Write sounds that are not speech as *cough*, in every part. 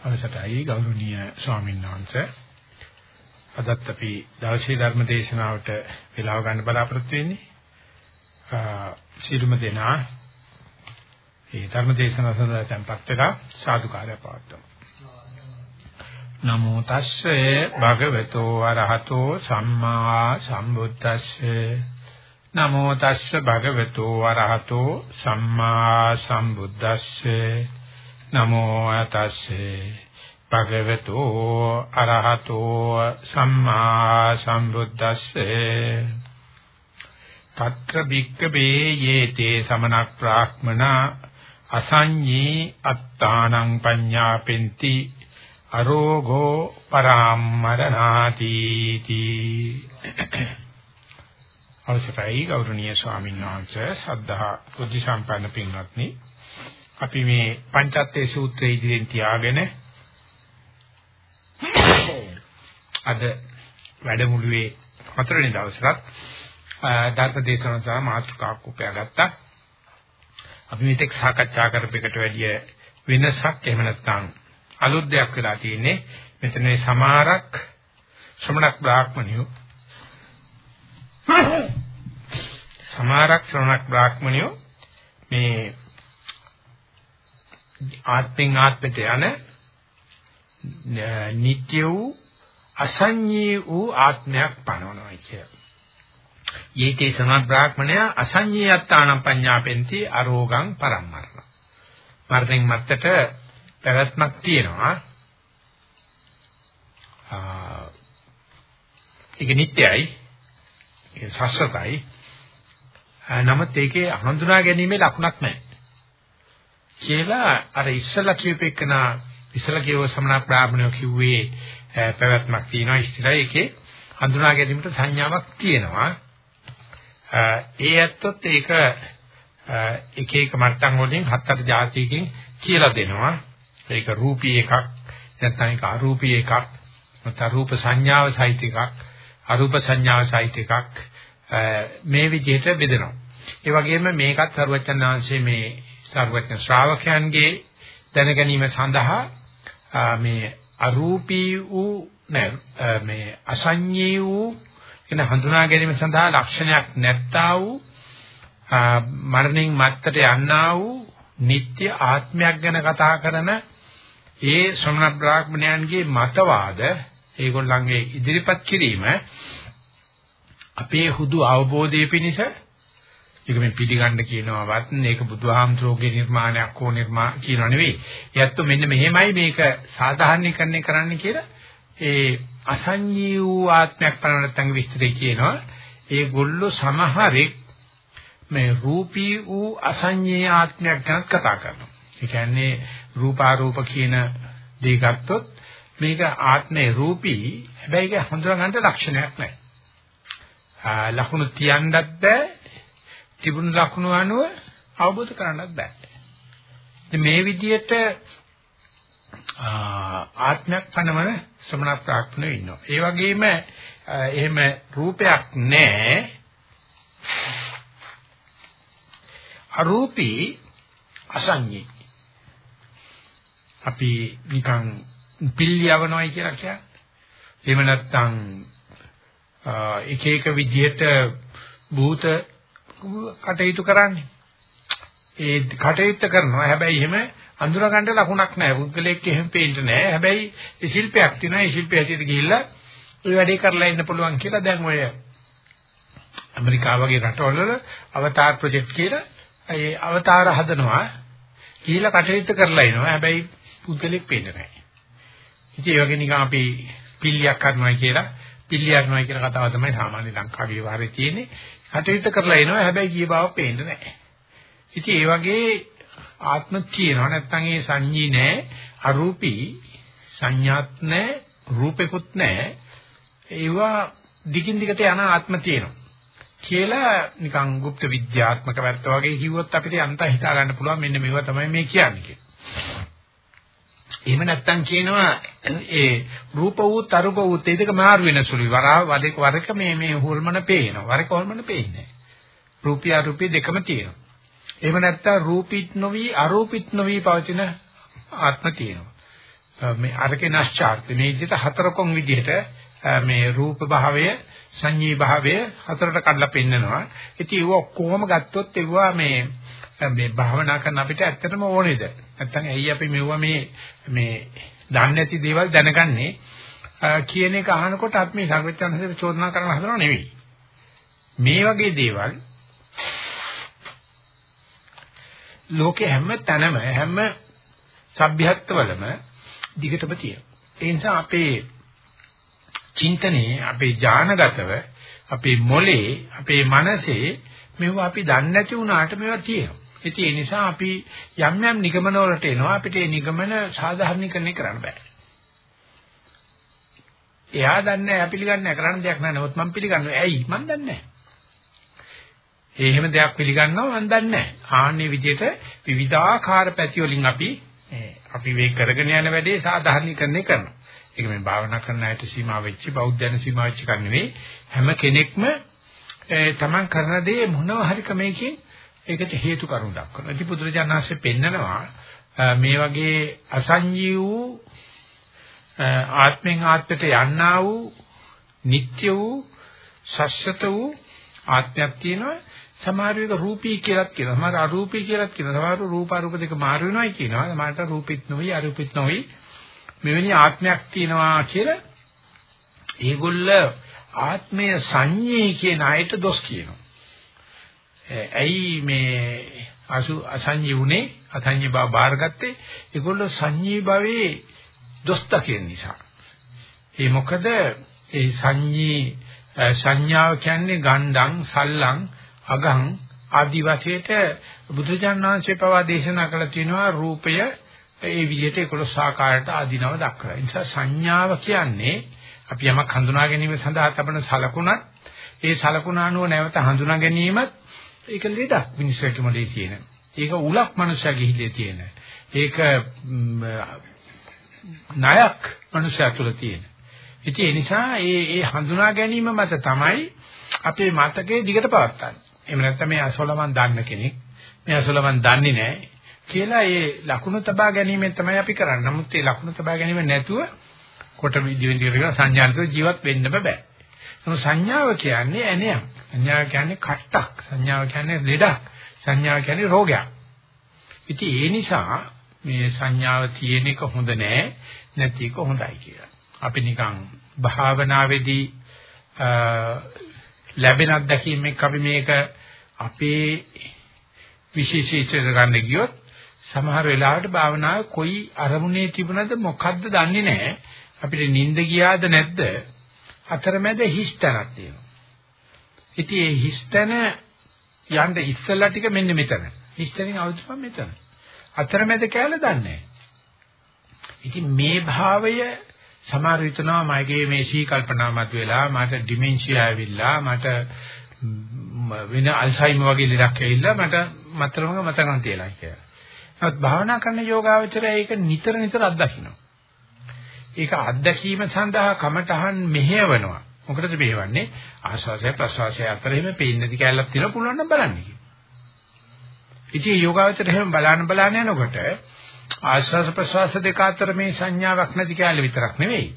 අවසරයි ගෞරවනීය ස්වාමීන් වහන්සේ. අදත් අපි දවසේ ධර්ම දේශනාවට වේලාව ගන්න බලාපොරොත්තු වෙන්නේ. සිළුම දෙනා ඒ ධර්ම දේශනාව සඳහා tempත් වෙලා සාදුකාරය පවත්වමු. නමෝ තස්සේ භගවතෝ අරහතෝ සම්මා සම්බුද්දස්සේ. නමෝ තස්සේ භගවතෝ අරහතෝ සම්මා සම්බුද්දස්සේ. නමෝ තස්සේ භගවතු අරහතෝ සම්මා සම්බුද්දස්සේ తත්‍ර භික්කවේ යේතේ සමනක් ප්‍රාක්‍මනා අසඤ්ඤී අත්තානං පඤ්ඤාපෙන්ති අරෝගෝ පරාමරණාති තී අවසරයි ගෞරවනීය ස්වාමීන් වහන්සේ සද්ධා බුද්ධ සම්පන්න පින්වත්නි. අපි මේ පංචත්තේ සූත්‍රය ඉදිරියෙන් තියාගෙන අද වැඩමුළුවේ හතරවෙනි දවසට ධර්ම දේශනාව සහ මාතෘකාවක් උපයාගත්තා. අපි මේක සාකච්ඡා කරපෙකට වැඩිය වෙනසක් එහෙම නැත්නම් අලුත් දෙයක් වෙලා තියෙන්නේ. මෙතන මේ සමාරක් ශ්‍රමණක් බ්‍රාහ්මණියෝ සමාරක් ශ්‍රමණක් බ්‍රාහ්මණියෝ මේ ආත්මෙන් ආත්මයට යන නිට්ටය වූ අසඤ්ඤී වූ ආත්මයක් පනවනවා කිය. යේතේ සමන් බ්‍රාහ්මණය අසඤ්ඤයත්තානම් පඤ්ඤාපෙන්ති අරෝගං පරම්මරණ. මරණයන් මත්තට පැවැත්මක් තියෙනවා. ආ ඒක නිට්ටයයි. ඒක සස්වතයි. නමුත් ඒකේ හඳුනා ගැනීමේ ලකුණක් නැහැ. කියලා අර ඉස්සලා කියූපෙකන ඉස්සලා කියව සමන බ්‍රාහ්මණයෝ කිව්වේ පැවැත්මක් තියෙනවා ඉස්සරහ ඒකේ හඳුනා ගැනීමට සංඥාවක් තියෙනවා. ඒ ඇත්තොත් ඒක එක එක මට්ටම් වලින් හත් අට જાතියකින් කියලා දෙනවා. ඒක රූපී එකක් නැත්නම් ඒක අරූපී එකක් නැත්නම් රූප සංඥාව සහිත එකක් අරූප සංඥාව සහිත එකක් මේ විදිහට බෙදෙනවා. ඒ වගේම මේකත් සරුවචන් ආංශයේ මේ සර්වඥ ශ්‍රාවකයන්ගේ දැන ගැනීම සඳහා මේ අරූපී වූ මේ අසඤ්ඤී වූ එන හඳුනා ගැනීම සඳහා ලක්ෂණයක් නැත්තා වූ මරණින් මත්තට යන්නා වූ නিত্য ආත්මයක් ගැන කතා කරන ඒ ශ්‍රමණ බ්‍රාහ්මණයන්ගේ මතවාද ඒගොල්ලන්ගේ ඉදිරිපත් කිරීම අපේ හුදු අවබෝධය පිණිස ඒක මේ පිළිගන්න කියනවවත් මේක බුදුහාමුදුරෝගේ නිර්මාණයක් හෝ නිර්මා කියනව නෙවෙයි. ඒත් මෙන්න මෙහෙමයි මේක සාධාරණීකරණය කරන්න කියලා ඒ අසංජී වූ ආත්මයක් පනන නැත්නම් විස්තරය කියනවා. ඒ ගොල්ලෝ සමහරෙක් මේ රූපී වූ අසංජී ආත්මයක් ගැන කතා කරනවා. ඒ කියන්නේ රූපාරූප කියන දේ ගත්තොත් මේක ආත්මේ රූපී හැබැයි ඒක හඳුනා ගන්න ලක්ෂණයක් නැහැ. ලකුණු තියන්නත් බෑ තිබුණු ලක්ෂණ අනුව අවබෝධ කරගන්නත් බෑ. ඉතින් මේ විදිහට ආත්මයක් පනවන ශ්‍රමණ ප්‍රාර්ථනෙ ඉන්නවා. ඒ වගේම එහෙම රූපයක් නැහැ. අරූපී අසංඤී. අපි නිකන් පිළියවනවයි කියලා කියන්නේ. එහෙම නැත්නම් එක එක විදිහට භූත කටයුතු කරන්නේ. ඒ කටයුත්ත කරනවා. හැබැයි එහෙම අඳුර ගන්න ලකුණක් නැහැ. පුද්ගලයෙක් එහෙම පේන්න නැහැ. හැබැයි ඒ ශිල්පයක් තියෙනවා. ඒ ශිල්පය හැටියට ගිහිල්ලා ඒ වැඩේ කරලා ඉන්න පුළුවන් කියලා දැන් ඔය ඇමරිකාව වගේ රටවල අවතාර ප්‍රොජෙක්ට් කියලා ඒ අවතාර හදනවා. කියලා කටයුත්ත කරලා ඉනවා. හැබැයි පුද්ගලෙක් පේන්නේ නැහැ. ඉතින් ඒ වගේ නිකන් අපි පිල්ලියක් කරනවා කියලා පිල්ලියක් කරනවා කියන කතාව තමයි සාමාන්‍ය ලංකාවේ විවරේ තියෙන්නේ. කටයුත්ත කරලා එනවා හැබැයි ගිය බව පේන්නේ නැහැ. ඉතින් ඒ වගේ ආත්ම තියෙනවා නැත්නම් ඒ සංඤී නැහැ අරූපී සංඥාත් නැහැ රූපෙකුත් නැහැ ඒවා දිගින් දිගට යන ආත්ම තියෙනවා කියලා නිකන් গুপ্ত විද්‍යාත්මක වැත්ත වගේ කිව්වොත් අපිට අන්ත හිතා ගන්න පුළුවන් මෙන්න මේවා තමයි මේ කියන්නේ කියලා. එහෙම නැත්තම් කියනවා ඒ රූප වූ තරුප වූ ඒ දෙක මාරු වෙන සුළුයි. වරා වදේක වරක මේ මේ හොල්මන පේනවා. වරක හොල්මන පේන්නේ නැහැ. රූපී අරූපී දෙකම තියෙනවා. එහෙම නැත්තම් රූපීත් නොවි අරූපීත් නොවි පවතින ආත්ම තියෙනවා. මේ අරකේ නැස්චාර්ත් මේ විදිහට හතරකොන් විදිහට මේ රූප භාවය සංඤී භාවය හතරට කඩලා පෙන්නනවා. ඉතින් ඒව ඔක්කොම ගත්තොත් ඒවා මේ මේ භාවනා කරන අපිට ඇත්තටම ඕනේද? නැත්තම් ඇයි අපි මෙවුවා මේ මේ දන්නේ නැති දේවල් දැනගන්නේ කියන එක අහනකොට අපි මේ සර්වඥාන්සේට චෝදනා කරන්න හදනව නෙවෙයි. මේ වගේ දේවල් ලෝකේ හැම තැනම හැම සભ્યත්වවලම දිගටම තියෙනවා. ඒ නිසා අපේ චින්තනයේ අපේ ඥානගතව අපේ මොලේ අපේ මනසේ මේවා අපි දන්නේ නැති වුණාට මේවා තියෙනවා. ඉතින් ඒ නිසා අපි යම් යම් නිගමන වලට එනවා අපිට ඒ නිගමන සාධාරණීකරණය කරන්න බෑ. එයා දන්නේ නැහැ පිළිගන්නේ කරන්න දෙයක් නැහැ. නමුත් මම පිළිගන්නවා. ඇයි? මම දන්නේ නැහැ. ඒ එහෙම දෙයක් පිළිගන්නවා මම දන්නේ නැහැ. ආන්නේ විදිහට විවිධාකාර පැති වලින් අපි අපි මේ කරගෙන යන වැඩේ සාධාරණීකරණය කරනවා. ඒක මේ භාවනා කරන අයට සීමා වෙච්ච බෞද්ධයන් සීමා වෙච්ච කන් නෙවෙයි. හැම කෙනෙක්ම තමන් කරන දේ මොනවා හරි ක්‍රමයකින් ඒකට හේතු කරුණු දක්වනවා. ඉති පුදුරජානහසේ පෙන්නනවා මේ වගේ අසංජී වූ ආත්මෙන් ආත්මයට යන්නා වූ නিত্য වූ ශස්ත්‍ත වූ ආත්මයක් තියෙනවා. සමහර විට රූපී කියලාත් කියනවා. සමහර අරූපී කියලාත් කියනවා. සමහර රූප අරූප දෙක මාරු වෙනවායි කියනවා. සමහරට රූපිත් නොවි අරූපිත් නොවි. මෙවැනි ආත්මයක් තියෙනවා කියලා ඒගොල්ල ආත්මය සංඤේ කියන අයට දොස් කියනවා. ඇයි මේ අසු අසංඤී උනේ අසංඤී බව බාරගත්තේ ඒගොල්ලෝ සංඤී භවයේ දොස්ත කියන නිසා. ඒ මොකද? ඒ සංඤී සංඥාව කියන්නේ ගණ්ඩං සල්ලං අගං ආදි වශයෙන්ට බුදුජාණන් වහන්සේ පවා දේශනා කළ තියෙනවා රූපය ඒ විදිහට 11 ආකාරයට ආධිනව දක්වලා. ඒ නිසා සංඥාව කියන්නේ අපි යමක් හඳුනා ගැනීම සඳහා තබන සලකුණක්. ඒ සලකුණ අනුව නැවත හඳුනා ගැනීමත් ඒක ලෙඩක් මිනිස්සුන්ට මොලේ තියෙන. ඒක උලක් මනුෂ්‍යගේ හිතේ තියෙන. ඒක ණයක් මනුෂ්‍යය තුළ තියෙන. ඉතින් ඒ නිසා ඒ ඒ හඳුනා ගැනීම මත තමයි අපේ මතකයේ දිගට පවත්න්නේ. එහෙම නැත්නම් මේ අසලමන් දන්න කෙනෙක් මේ අසලමන් දන්නේ නැහැ කියලා ඒ ලකුණු තබා ගැනීමෙන් තමයි අපි කරන්නේ. නමුත් ඒ ලකුණු තබා ගැනීම නැතුව කොට ජීවිත කරගෙන සංඥාන්ත ජීවත් වෙන්න බෑ. නමුත් සංඥාව කියන්නේ ඇණයක්. සංඥාව කියන්නේ කට්ටක්. සංඥාව කියන්නේ ලෙඩක්. සංඥාව කියන්නේ රෝගයක්. ඉතින් ඒ නිසා මේ සංඥාව තියෙන එක හොඳ නෑ නැති එක හොඳයි කියලා. අපි නිකන් භාවනාවේදී ලැබෙන අත්දැකීමක් අපි මේක අපේ විශේෂීත්වයට ගන්න ගියොත් සමහර වෙලාවට භාවනාවේ කොයි අරමුණේ තිබුණද මොකද්ද දන්නේ නැහැ. අපිට නිින්ද ගියාද නැද්ද? අතරමැද හිස්තනක් තියෙනවා. ඉතින් ඒ හිස්තන යන්න ඉස්සලා ටික මෙන්න මෙතන. හිස්තනින් අවුත්පම් මෙතන. අතරමැද කැලේ දන්නේ ඉතින් මේ භාවය සමහර විටනවා මගේ මේ සී කල්පනා මත වෙලා මට ඩිමෙන්ෂියා ඇවිල්ලා මට වෙන අල්සයිමර් වගේ ලෙඩක් ඇවිල්ලා මට මතරම මතකම් තියලා කියලා. නමුත් භාවනා කරන යෝගාවචරය ඒක නිතර නිතර අත්දකින්නවා. ඒක අත්දැකීම සඳහා කමටහන් මෙහෙවනවා. මොකටද මෙහෙවන්නේ? ආස්වාසය ප්‍රසවාසය අතර එහෙම පේන්නදි කැලලක් තියෙනවා පුළුවන් නම් බලන්න කියලා. ඉතින් යෝගාවචරය එහෙම බලන්න බලන්න යනකොට ආස්වාස ප්‍රසවාස දෙක අතර මේ සංඥාවක් නැති කැලේ විතරක් නෙවෙයි.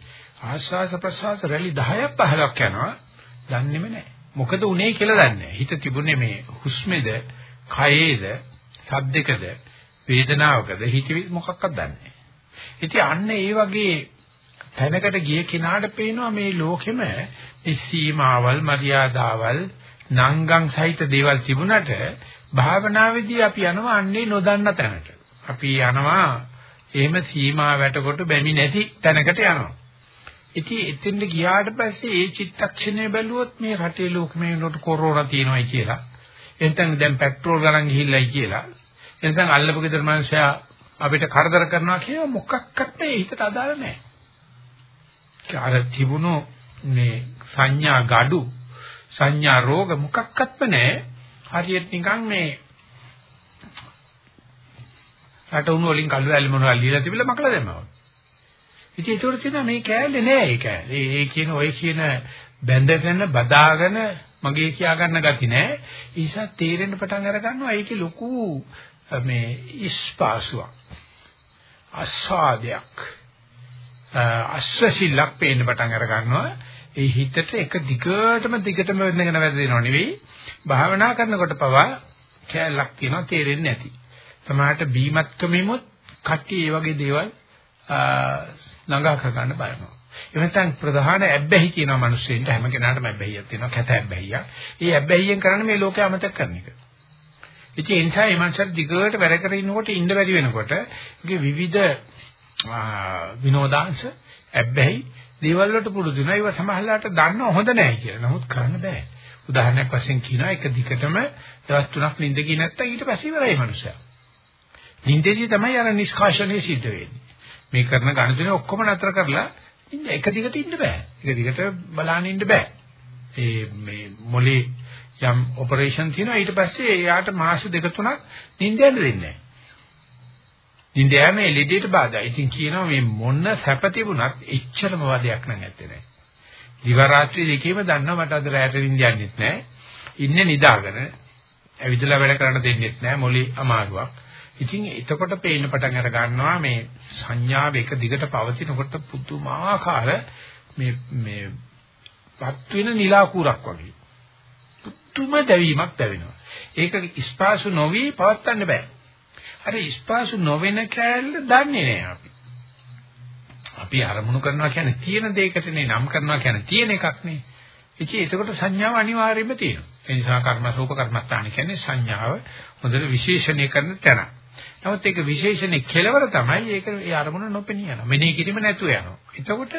ආස්වාස ප්‍රසවාස රැලි 10ක් 15ක් යනවා. දන්නේම නැහැ. මොකද උනේ කියලා දන්නේ හිත තිබුණේ මේ හුස්මේද, කයේද, සද්දකද, වේදනාවකද හිතවි මොකක්වත් දන්නේ ඉතින් අන්න ඒ වගේ තැනකට ගිය කෙනාට පේනවා මේ ලෝකෙම මේ සීමාවල්, මරියාදාවල්, නංගම් සහිත දේවල් තිබුණට භාවනාවේදී අපි යනවා අන්නේ නොදන්න තැනට. අපි යනවා එහෙම සීමා වැටකොට බැමි නැති තැනකට යනවා. ඉතින් එතෙන්ට ගියාට පස්සේ ඒ චිත්තක්ෂණය බැලුවොත් මේ රටේ ලෝකෙමේ නෝට කොරෝනා තියෙනවායි කියලා. එතෙන් දැන් පෙට්‍රෝල් ගණන් ගිහිල්ලායි කියලා. එතෙන් අල්ලපු ගෙදර මනුස්සයා අපිට කරදර කරනවා කියන මොකක්වත් මේ හිතට අදාළ නැහැ. අර තිබුණු මේ සංඥා gadu සංඥා රෝග මොකක්වත්ම නැහැ. හරියට නිකන් මේ රට උණු වලින් කළු ඇල්ල මොනවා ලියලා තිබිලා මකලා දැම්මා. ඉතින් ඒකට කියනවා මේ කෑල්ලේ නෑ ඒ කෑල්ලේ. ඒ කියන ඔය කියන බැඳගෙන බදාගෙන මගේ කියා ගන්න ගති නෑ. ඒ නිසා තේරෙන්න පටන් අර ගන්නවා ඒකේ ලොකු මේ ඉස්පාසුවක්. අස්වාදයක්. අශ්‍රසිල්ලක් පේන්න පටන් අර ගන්නවා. ඒ හිතට එක දිගටම දිගටම වෙනගෙන වැදෙනව නෙවෙයි. භාවනා කරනකොට පවා කැලක් තියෙනවා තේරෙන්නේ නැති. සමහරට බීමත්කමෙමුත් කට්ටිය මේ වගේ දේවල් ළඟා කර ගන්න බලනවා. එහෙම නැත්නම් ප්‍රධාන ඇබ්බැහි කියනවා මිනිස්සුන්ට හැම කෙනාටම ඇබ්බැහියක් තියෙනවා කැත ඇබ්බැහියක්. ඒ ඇබ්බැහියෙන් කරන්නේ මේ ලෝකේ අමතක කරන එක. ඉතින් ඒ නිසා මේ මනසට දිගට වැඩ කර ඉන්නකොට ඉන්න බැරි වෙනකොට ඒකේ විවිධ විනෝදාංශ ඇබ්බැහි දේවල් වලට පුරුදු වෙනවා. ඒවා සමහරලාට දන්නව හොඳ නැහැ කියලා. නමුත් කරන්න බෑ. උදාහරණයක් වශයෙන් කියනවා එක දිගටම දවස් තුනක් නිින්ද ගියේ නැත්තම් ඊට පස්සේ ඉවරයි මනුස්සයා. නිින්දේදී තමයි අර නිෂ්කාශනය සිද්ධ වෙන්නේ. මේ කරන ගණිතනේ ඔක්කොම නතර කරලා ඉන්න එක දිගට ඉන්න බෑ. එක දිගට බලන්න ඉන්න බෑ. ඒ මේ මොලේ යම් ඔපරේෂන් තියෙනවා ඊට පස්සේ එයාට මාස දෙක තුනක් නිින්ද යන්න දෙන්නේ නැහැ. නිින්ද යෑමේ ලෙඩේට බාධා. ඉතින් කියනවා මේ මොන සැප තිබුණත් එච්චරම වදයක් නම් ඇත්තේ නැහැ. දිව රාත්‍රී දෙකේම දන්නවා මට අද රැට නිින්ද යන්නෙත් නැහැ. ඉන්නේ නිදාගෙන ඇවිදලා වැඩ කරන්න දෙන්නෙත් නැහැ. මොලේ අමාරුවක්. ඉතින් එතකොට පේන්න පටන් අර ගන්නවා මේ සංඥාව එක දිගට පවතිනකොට පුදුමාකාර මේ මේ පත් වෙන නිලාකුරක් වගේ. පුදුම දැවීමක් දැවෙනවා. ඒක ස්පාසු නොවි පවත්වන්න බෑ. අර ස්පාසු නොවෙන කෑල්ල දන්නේ නෑ අපි. අපි අරමුණු කරනවා කියන්නේ තියෙන දෙයකටනේ නම් කරනවා කියන්නේ තියෙන එකක් නේ. ඉතින් ඒකට සංඥාව අනිවාර්යයෙන්ම තියෙනවා. ඒ නිසා කර්මසෝප කර්මස්ථාන කියන්නේ සංඥාව හොඳට විශේෂණය කරන තැන. නමුත් ඒක විශේෂණේ කෙලවර තමයි ඒක ඒ අරමුණ නොපෙනී යනවා. මෙනෙහි කිරීම නැතුව යනවා. එතකොට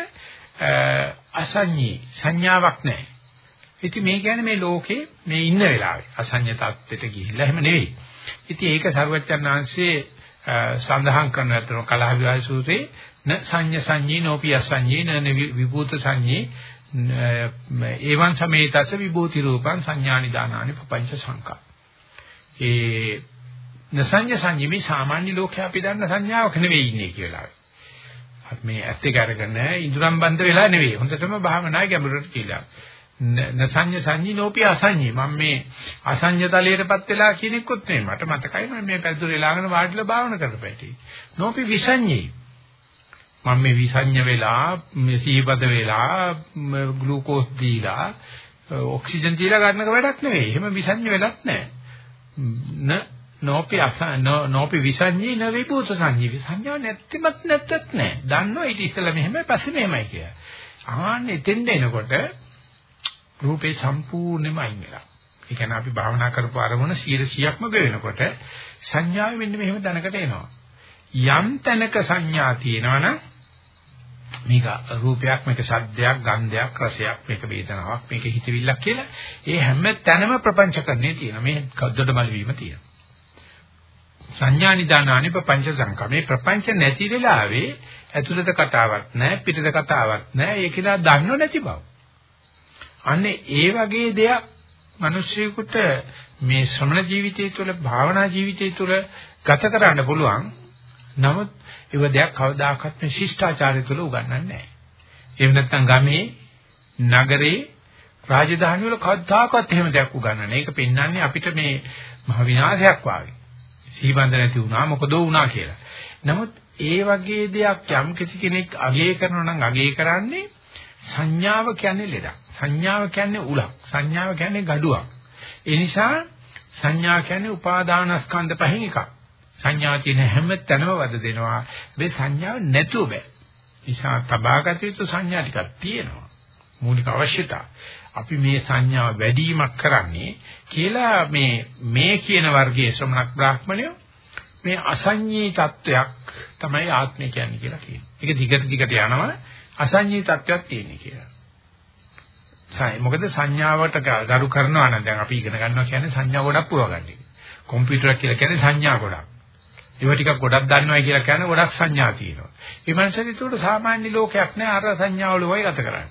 අසඤ්ඤී සංඥාවක් නැහැ. ඉතින් මේ කියන්නේ මේ ලෝකේ මේ ඉන්න වෙලාවේ අසඤ්ඤ tattete ගිහිල්ලා එහෙම නෙවෙයි. ඉතින් ඒක සර්වචන් ආංශයේ සඳහන් කරන අතර කලහ විවාහ සූත්‍රයේ න සංඤ සංඤී නෝපි අසඤ්ඤී න විභූත සංඤී ඒවන් සමේතස විභූති රූපං සංඥානි දානානි පపంచ සංකා. ඒ නසඤ්ඤ සංඤිමේ සාමාන්‍ය ලෝකයා අපි දන්න සංඥාවක් නෙවෙයි ඉන්නේ කියලා. අපි මේ ඇස් දෙක අරගෙන ඉඳුරම් බන්ධ වෙලා නෙවෙයි. හොඳටම භාවනායි ගැඹුරට කියලා. නසඤ්ඤ සංඤී නෝපි අසඤ්ඤී. මම මේ අසඤ්ඤ තලයටපත් වෙලා කියන එක්කොත් නෙවෙයි මට මතකයි මම මේ පැදුරේ ලාගෙන වාඩිලා භාවනා කරපැටි නෝපි විසඤ්ඤී. මම මේ විසඤ්ඤ වෙලා මේ සීපද වෙලා ග්ලූකෝස් දීලා ඔක්සිජන් දීලා ගන්නක වැඩක් නෙවෙයි. එහෙම විසඤ්ඤ වෙලත් නැහැ නෝපි අසන නෝපි විසඤ්ඤී න විභූත සංඤී. සංඥා නැත්තිමත් නැත්තත් නැහැ දන්නවා ඊට ඉස්සෙල්ලා මෙහෙමයි පස්සේ මෙහෙමයි කියලා. ආන්නේ එතෙන්ද එනකොට රූපේ සම්පූර්ණයෙන්ම අයින් වෙලා. ඒ කියන්නේ අපි භාවනා කරපු අරමුණ 100%ක්ම ගෙවෙනකොට සංඥාව මෙන්න මෙහෙම දැනකට එනවා. යම් තැනක සංඥා තියෙනවනම් මේක රූපයක් මේක ශබ්දයක් ගන්ධයක් රසයක් මේක වේදනාවක් මේක හිතවිල්ලක් කියලා ඒ හැම තැනම ප්‍රපංචකරණේ තියෙනවා. මේ කද්දොඩමල් වීම තියෙනවා. සංඥා නිදානානි ප්‍රපංච සංකම මේ ප්‍රපංච නැති වෙලාවේ ඇතුළත කතාවක් නැහැ පිටත කතාවක් නැහැ. ඒකලා දන්නව නැති බව. අන්නේ ඒ වගේ දෙයක් මිනිස්සුෙකුට මේ ශ්‍රමණ ජීවිතය තුළ භාවනා ජීවිතය තුළ ගත කරන්න පුළුවන්. නමුත් ඒව දෙයක් කවදාකවත් මේ ශිෂ්ටාචාරය තුළ උගන්වන්නේ නැහැ. එහෙම නැත්නම් ගමේ නගරේ රාජධානි වල කවදාකවත් එහෙම දෙයක් උගන්වන්නේ. ඒක පෙන්වන්නේ අපිට මේ මහ විනාශයක් වාගේ. සීබන්ද නැති වුණා මොකද වුණා කියලා. නමුත් ඒ වගේ දෙයක් යම් කිසි කෙනෙක් අගය කරනවා නම් අගය කරන්නේ සංඥාව කියන්නේ ලෙඩක්. සංඥාව කියන්නේ උලක්. සංඥාව කියන්නේ gaduwak. ඒ නිසා සංඥා කියන්නේ උපාදානස්කන්ධ පහෙන් එකක්. සංඥා කියන හැම තැනම වද දෙනවා. මේ සංඥාව නැතුව බෑ. නිසා තබාගත යුතු සංඥා ටිකක් තියෙනවා. මූලික අවශ්‍යතා. අපි මේ සංඥාව වැඩිවීමක් කරන්නේ කියලා මේ මේ කියන වර්ගයේ ශ්‍රමණක් බ්‍රාහ්මණයෝ මේ අසංඤී තත්වයක් තමයි ආත්මය කියන්නේ කියලා කියනවා. ඒක දිගට දිගට යනවා අසංඤී තත්වයක් තියෙන කියලා. සයි මොකද සංඥාවට ගරු කරනවා නම් දැන් අපි ඉගෙන ගන්නවා කියන්නේ සංඥා ගොඩක් පුරවගන්නේ. කම්පියුටර් කියලා කියන්නේ සංඥා ගොඩක්. ඒවා ටිකක් ගොඩක් දන්නවයි කියලා කියන්නේ ගොඩක් සංඥා තියෙනවා. මේ මනසට ඒකට සාමාන්‍ය ලෝකයක් නෑ අර සංඥාවල වයි ගත කරන්නේ.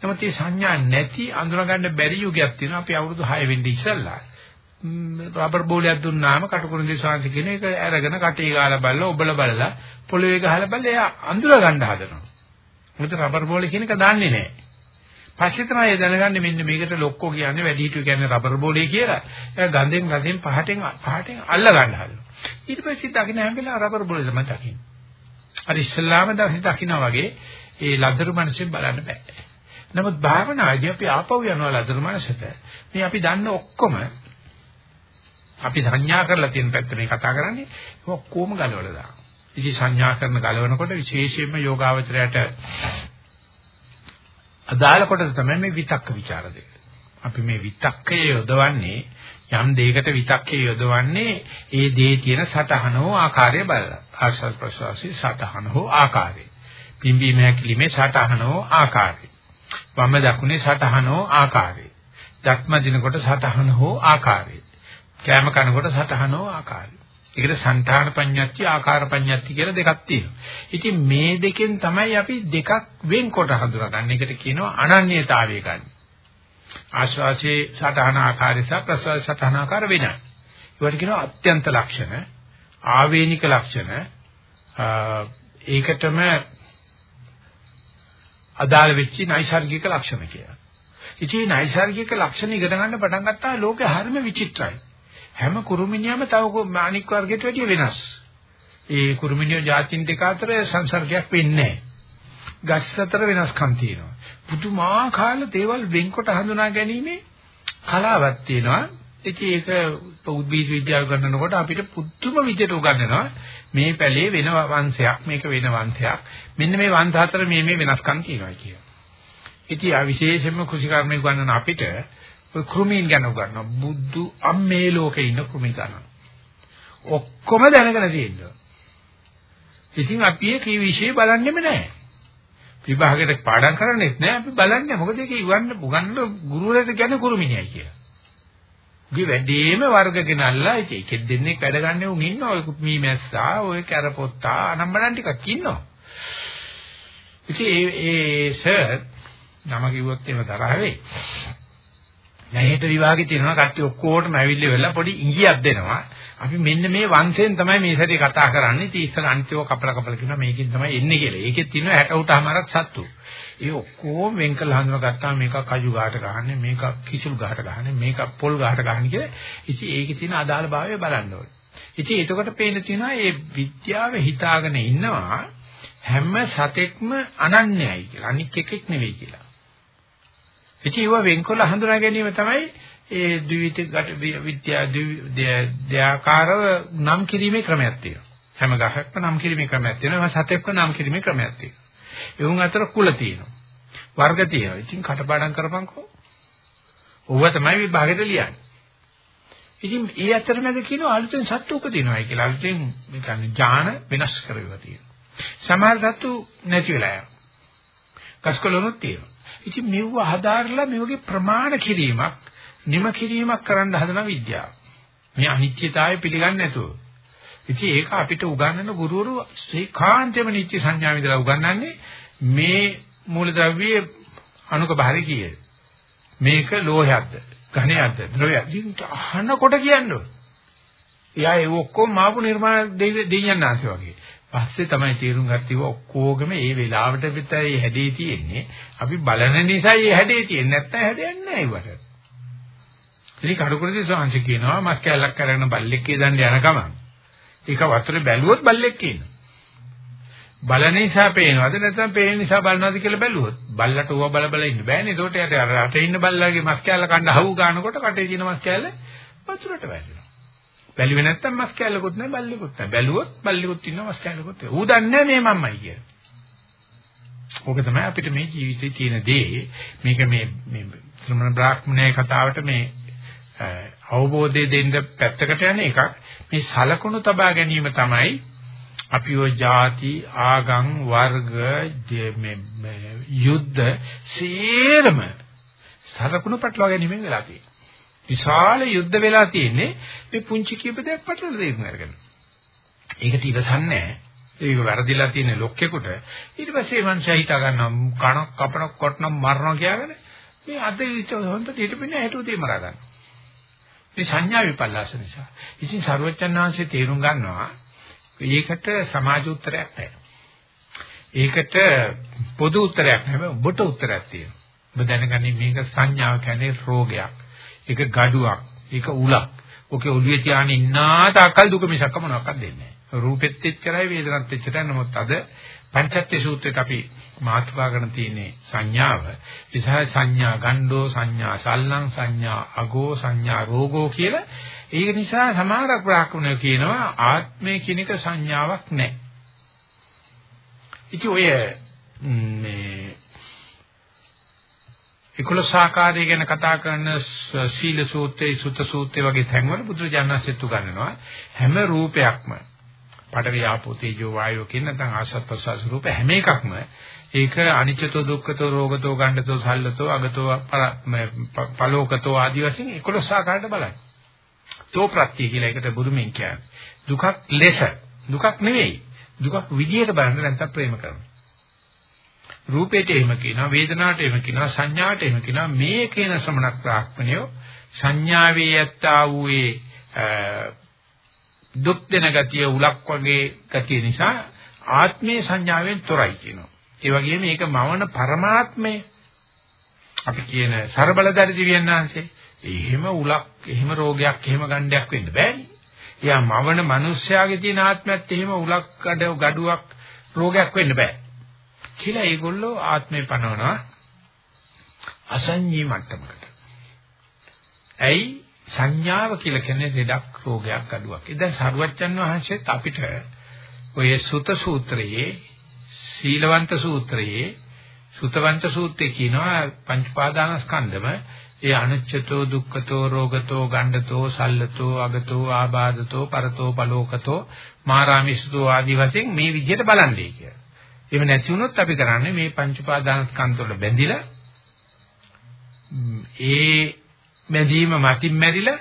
නමුත් මේ සංඥා නැති අඳුනගන්න බැරි යුගයක් තියෙනවා. අපි අවුරුදු 6 වෙනි ඉස්සල්ලා රබර් බෝලයක් දුන්නාම කටුකුරුන්දි ශාන්ති කියන එක අරගෙන කටේ ගාලා බලලා ඔබල බලලා පොළවේ ගහලා බලලා එයා අඳුර ගන්න හදනවා. මොකද රබර් බෝලේ කියන එක දන්නේ නැහැ. පස්සේ තමයි දැනගන්නේ මෙන්න මේකට ලොක්කෝ කියන්නේ වැඩි හිටියෝ කියන්නේ රබර් බෝලේ කියලා. ඒක ගඳෙන් ගඳෙන් පහටෙන් පහටෙන් අල්ල ගන්න හදනවා. ඊට පස්සේ දකින්න හැම වෙලාවෙම රබර් බෝලේ තමයි දකින්නේ. අර ඉස්ලාම දවසේ දකින්න වගේ ඒ ලදරු මනසෙන් බලන්න බෑ. නමුත් භාවනාදී අපි ආපහු යනවා ලදරු මනසට. මේ අපි දන්න ඔක්කොම අපි සංඥා කරලා තියෙන පැත්ත මේ කතා කරන්නේ ඔක්කොම ගලවලා දානවා. ඉතින් සංඥා කරන ගලවනකොට විශේෂයෙන්ම යෝගාවචරයට අදාළ කොට තමයි මේ විතක්ක ਵਿਚාර දෙක. අපි මේ විතක්කය යොදවන්නේ යම් දෙයකට විතක්කේ යොදවන්නේ ඒ දේ තියෙන සටහන හෝ ආකාරය බලලා. ආස්වාද ප්‍රසවාසී සටහන හෝ ආකාරය. පිම්බීම හැකිලිමේ සටහන හෝ ආකාරය. වම දකුණේ සටහන හෝ ආකාරය. දක්ම දිනකොට සටහන හෝ ආකාරය. කෑම කනකොට සටහන හෝ ආකාරය. ඒකට සංඨාන පඤ්ඤාච්චි ආකාර පඤ්ඤාච්චි කියලා දෙකක් තියෙනවා. ඉතින් මේ දෙකෙන් තමයි අපි දෙකක් වෙන්කොට හඳුනාගන්නේ. ඒකට කියනවා අනන්‍යතාවය ගන්න. ආශ්වාසයේ සටහන ආකාරය සහ ප්‍රශ්වාසයේ සටහන ආකාර වෙනයි. ඒවට කියනවා අත්‍යන්ත ලක්ෂණ, ආවේනික ලක්ෂණ, ඒකටම අදාළ වෙච්ච නයිසර්ගික ලක්ෂණ කියලා. ඉතින් නයිසර්ගික ලක්ෂණ ඉගෙන ගන්න පටන් ගත්තා ලෝකේ හැරිම විචිත්‍රයි. හැම කුරුමිනියම තව මාණික් වර්ගයට වැඩිය වෙනස්. ඒ කුරුමිනියෝ જાතින් දෙක අතර සංසර්ගයක් වෙන්නේ නැහැ. ගස් අතර වෙනස්කම් තියෙනවා. පුදුමාකාර දේවල් වෙන්කොට හඳුනා ගැනීමේ කලාවක් තියෙනවා. ඉතින් ඒක උද්භිද විද්‍යාව ගන්නකොට අපිට පුදුම විදිහට උගන්වනවා මේ පැලේ වෙන වංශයක් මේක වෙන වංශයක් මෙන්න මේ වංශ අතර මේ මේ වෙනස්කම් තියෙනවා කියලා. ඉතින් ආ විශේෂයෙන්ම කෘෂිකර්මයේ ගන්නන අපිට ඔය කෘමීන් ගැන උගන්වනවා බුදු අම්මේ ලෝකේ ඉන්න කෘමී ගන්න. ඔක්කොම දැනගෙන තියෙනවා. ඉතින් අපි ඒ කී විශ්ේ බලන්නෙම නැහැ. විභාගයට පාඩම් කරන්නේත් නෑ අපි බලන්නේ මොකද ඒක ඉවන්න උගන්න ගුරුවරයාට කියන්නේ කුරුමිනියයි කියලා. උගේ වැඩිම වර්ග ගෙනල්ලා ඒකෙත් දෙන්නේ වැඩ ගන්න උන් ඉන්නවා ඔය මී මැස්සා ඔය කැරපොත්තා අනම්බලන් ටිකක් ඉන්නවා. ඉතින් ඒ ඒ සර් නම කිව්වොත් එහෙම තරහ වෙයි. නැහෙට විභාගේ තියෙනවා කට්ටිය ඔක්කොටම ඇවිල්ලා වෙලා පොඩි ඉඟියක් දෙනවා. අපි මෙන්න මේ වංශයෙන් තමයි මේ සැරේ කතා කරන්නේ. ඉතින් ඉස්සර අන්තිව කපල කපල කියනවා මේකෙන් තමයි එන්නේ කියලා. ඒකෙත් තියෙනවා 68මාරක් සත්තු. ඒ ඔක්කොම වෙන් කරලා හඳුනාගත්තාම මේක කජු ගහට ගහන්නේ, මේක කිසුල් ගහට ගහන්නේ, මේක පොල් ගහට ගහන්නේ කියලා. ඉතින් ඒකේ තියෙන අදාළ භාවය බලන්න ඕනේ. ඉතින් එතකොට පේන තියෙනවා මේ විද්‍යාව හිතාගෙන ඉන්නවා හැම සතෙක්ම අනන්‍යයි කියලා. අනික් එකෙක් නෙවෙයි කියලා. ඉතින් ඒව වෙන්කොල්ල හඳුනා ගැනීම තමයි ඒ ද්විවිධ විද්‍යා දෙආකාරව නම් කිරීමේ ක්‍රමයක් තියෙනවා. හැම ගහක්ම නම් කිරීමේ ක්‍රමයක් තියෙනවා. හැම සතෙක්ම නම් කිරීමේ ක්‍රමයක් තියෙනවා. ඒ වුන් අතර කුල තියෙනවා. වර්ග තියෙනවා. ඉතින් කටපාඩම් කරපන්කෝ. ඕව තමයි විභාගෙට ලියන්නේ. ඉතින් ඒ අතරමැද කියනවා අලුතෙන් සත්තු උපදිනවායි කියලා. අලුතෙන් මේ කියන්නේ ඥාන වෙනස් කරේවා තියෙනවා. සමහර සත්තු නැති වෙලා යනවා. කස්කොලොනුත් තියෙනවා. ඉතින් මෙව හදාarලා මේ වගේ ප්‍රමාණ කිරීමක් නිම කිරීමක් කරන්න හදන විද්‍යාව. මේ අනිත්‍යතාවය පිළිගන්නේ නැතුව. ඉතින් ඒක අපිට උගන්වන ගුරුවරු ශ්‍රීකාන්තේම නිත්‍ය සංඥා විදලා උගන්වන්නේ මේ මූලද්‍රව්‍යයේ අණුක බහරි කීයද? මේක ලෝහයක්ද? ඝනයක්ද? ද්‍රවයක්ද? අහනකොට කියන්නේ. එයා ඒ ඔක්කොම මාපු නිර්මාණ දෙයියන් ආසේ වගේ. පස්සේ තමයි තේරුම් ගත්තේ ඔක්කොගම ඒ වෙලාවට විතරයි හැදේ තියෙන්නේ. අපි බලන නිසා ඒ හැදේ තියෙන්නේ නැත්නම් හැදෙන්නේ නැහැ ඒවට. ඉතින් කඩුකුරුදී සෝංශ කියනවා මස් කැලක් කරගෙන බල්ලෙක් කියදන්න යන ගමන්. ඒක වතුරේ බැලුවොත් බල්ලෙක් ඉන්නවා. බලන නිසා පේනවද නැත්නම් පේන නිසා බලනවද කියලා බැලුවොත් බල්ලට ඌව බල බල ඉන්න බෑනේ. ඒකට යට අර රටේ ඉන්න බල්ලාගේ මස් කැල්ල කන්න හවු ගන්නකොට කටේ තියෙන මස් කැල්ල වතුරට වැටෙනවා. බැලුවේ නැත්නම් මස් කැල්ලකුත් නැහැ බල්ලෙකුත් නැහැ. බැලුවොත් බල්ලෙකුත් ඉන්නවා මස් කැල්ලකුත්. ඌ දන්නේ මේ මම්මයි කියලා. ඕක තමයි අපිට මේ ජීවිතේ තියෙන දේ. මේක මේ මේ ශ්‍රමණ බ්‍රාහ්මණයේ කතාවට මේ අවබෝධය දෙන්න පැත්තකට යන එකක් මේ සලකුණු තබා ගැනීම තමයි අපි ඔය ಜಾති ආගම් වර්ග මේ යුද්ධ සේරම සලකුණු පටලවා ගැනීමෙන් වෙලා තියෙනවා. විශාල යුද්ධ වෙලා තියෙන්නේ මේ පුංචි කීප දෙයක් පටලලා දෙන්න අරගෙන. ඒකට ඉවසන්නේ නැහැ. ඒක වැරදිලා තියෙන ලොක්කෙකුට ඊට පස්සේ මං හිතා ගන්නවා කණක් කපනක් කොටනම් මරනවා කියලානේ මේ අද ඉත හොන්ට ඊට පින්නේ හැටුතේ මරා ගන්න. මේ සංඥා විපල්ලාස නිසා. ඉතින් සර්වචන් වහන්සේ තේරුම් ගන්නවා ඒකට සමාජ උත්තරයක් නැහැ. ඒකට පොදු උත්තරයක් නැහැ. ඔබට උත්තරයක් තියෙනවා. ඔබ දැනගන්නේ මේක සංඥාව කියන්නේ රෝගයක්. ඒක gaduwak. ඒක උලක්. ඔකේ ඔළුවේ තියාගෙන ඉන්නා තාකල් දුක මිසක් මොනවක්වත් දෙන්නේ නැහැ. රූපෙත් එච්චරයි වේදනත් එච්චරයි නමුත් අද පංචත්‍ය සූත්‍රයට අපි මාතෘකා කරන තියෙන්නේ සංඥාව. ඉතහා සංඥා ගණ්ඩෝ සංඥා සල්ලං සංඥා අගෝ සංඥා රෝගෝ කියලා. ඒක නිසා සමහර ප්‍රාක්‍මණය කියනවා ආත්මය කියන එක සංඥාවක් නැහැ. ඉතින් ඔය මේ 11 ආකාරය ගැන කතා කරන සීල සූත්‍රයේ සුත්ත සූත්‍රය වගේ තැන්වල බුදුරජාණන්සෙත් උගන්වනවා හැම රූපයක්ම පඨවි ආපෝ තේජෝ වායෝ කියන නැත්නම් ආසත් ප්‍රසස් රූප හැම එකක්ම ඒක අනිච්චතෝ දුක්ඛතෝ රෝගතෝ ගණ්ඩතෝ සල්ලතෝ අගතෝ පලෝකතෝ ආදි වශයෙන් 11 ආකාරයට බලන්න. තෝ ප්‍රත්‍ය කියලා එකට බුදුමින් කියන්නේ. දුකක් ලෙස දුකක් නෙවෙයි. දුකක් විදියට බලන්න නැත්නම් ප්‍රේම කරනවා. රූපේට එහෙම කියනවා වේදනාවට එහෙම කියනවා සංඥාවට එහෙම කියනවා මේ කියන ශ්‍රමණක් ප්‍රාඥයෝ සංඥාවේ යත්තා වූයේ දුක් දෙන ගතිය උලක් වගේ ගතිය නිසා ආත්මේ සංඥාවෙන් තොරයි කියනවා. ඒ වගේම මේක මවන පරමාත්මය අපි කියන ਸਰබලධාරි දිව්‍යන් වහන්සේ එහෙම උලක් එහෙම රෝගයක් එහෙම ගණ්ඩයක් වෙන්න බෑනේ. එයා මවන මිනිස්යාගේ තියෙන ආත්මයත් එහෙම උලක් ගඩුවක් රෝගයක් වෙන්න බෑ. කියලා ඒගොල්ලෝ ආත්මේ පනවනවා අසංජී මට්ටමකට. ඇයි සංඥාව කියලා කියන්නේ ලෙඩක් රෝගයක් අඩුවක්. ඉතින් සරුවච්චන් වහන්සේත් අපිට ඔය සුත සූත්‍රයේ සීලවන්ත සූත්‍රයේ සුතවන්ත සූත්‍රයේ කියනවා පංච පාදානස්කන්ධම ඒ අනුච්චතෝ දුක්ඛතෝ රෝගතෝ ගණ්ඩතෝ සල්ලතෝ අගතෝ ආබාධතෝ පරතෝ පලෝකතෝ මාරාමිසුතෝ ආදි වශයෙන් මේ විදිහට බලන්නේ කියලා. එහෙම නැති වුණොත් අපි කරන්නේ මේ පංච උපාදානස්කන්ධ වල බැඳිලා ඒ බැඳීම මතින් මැරිලා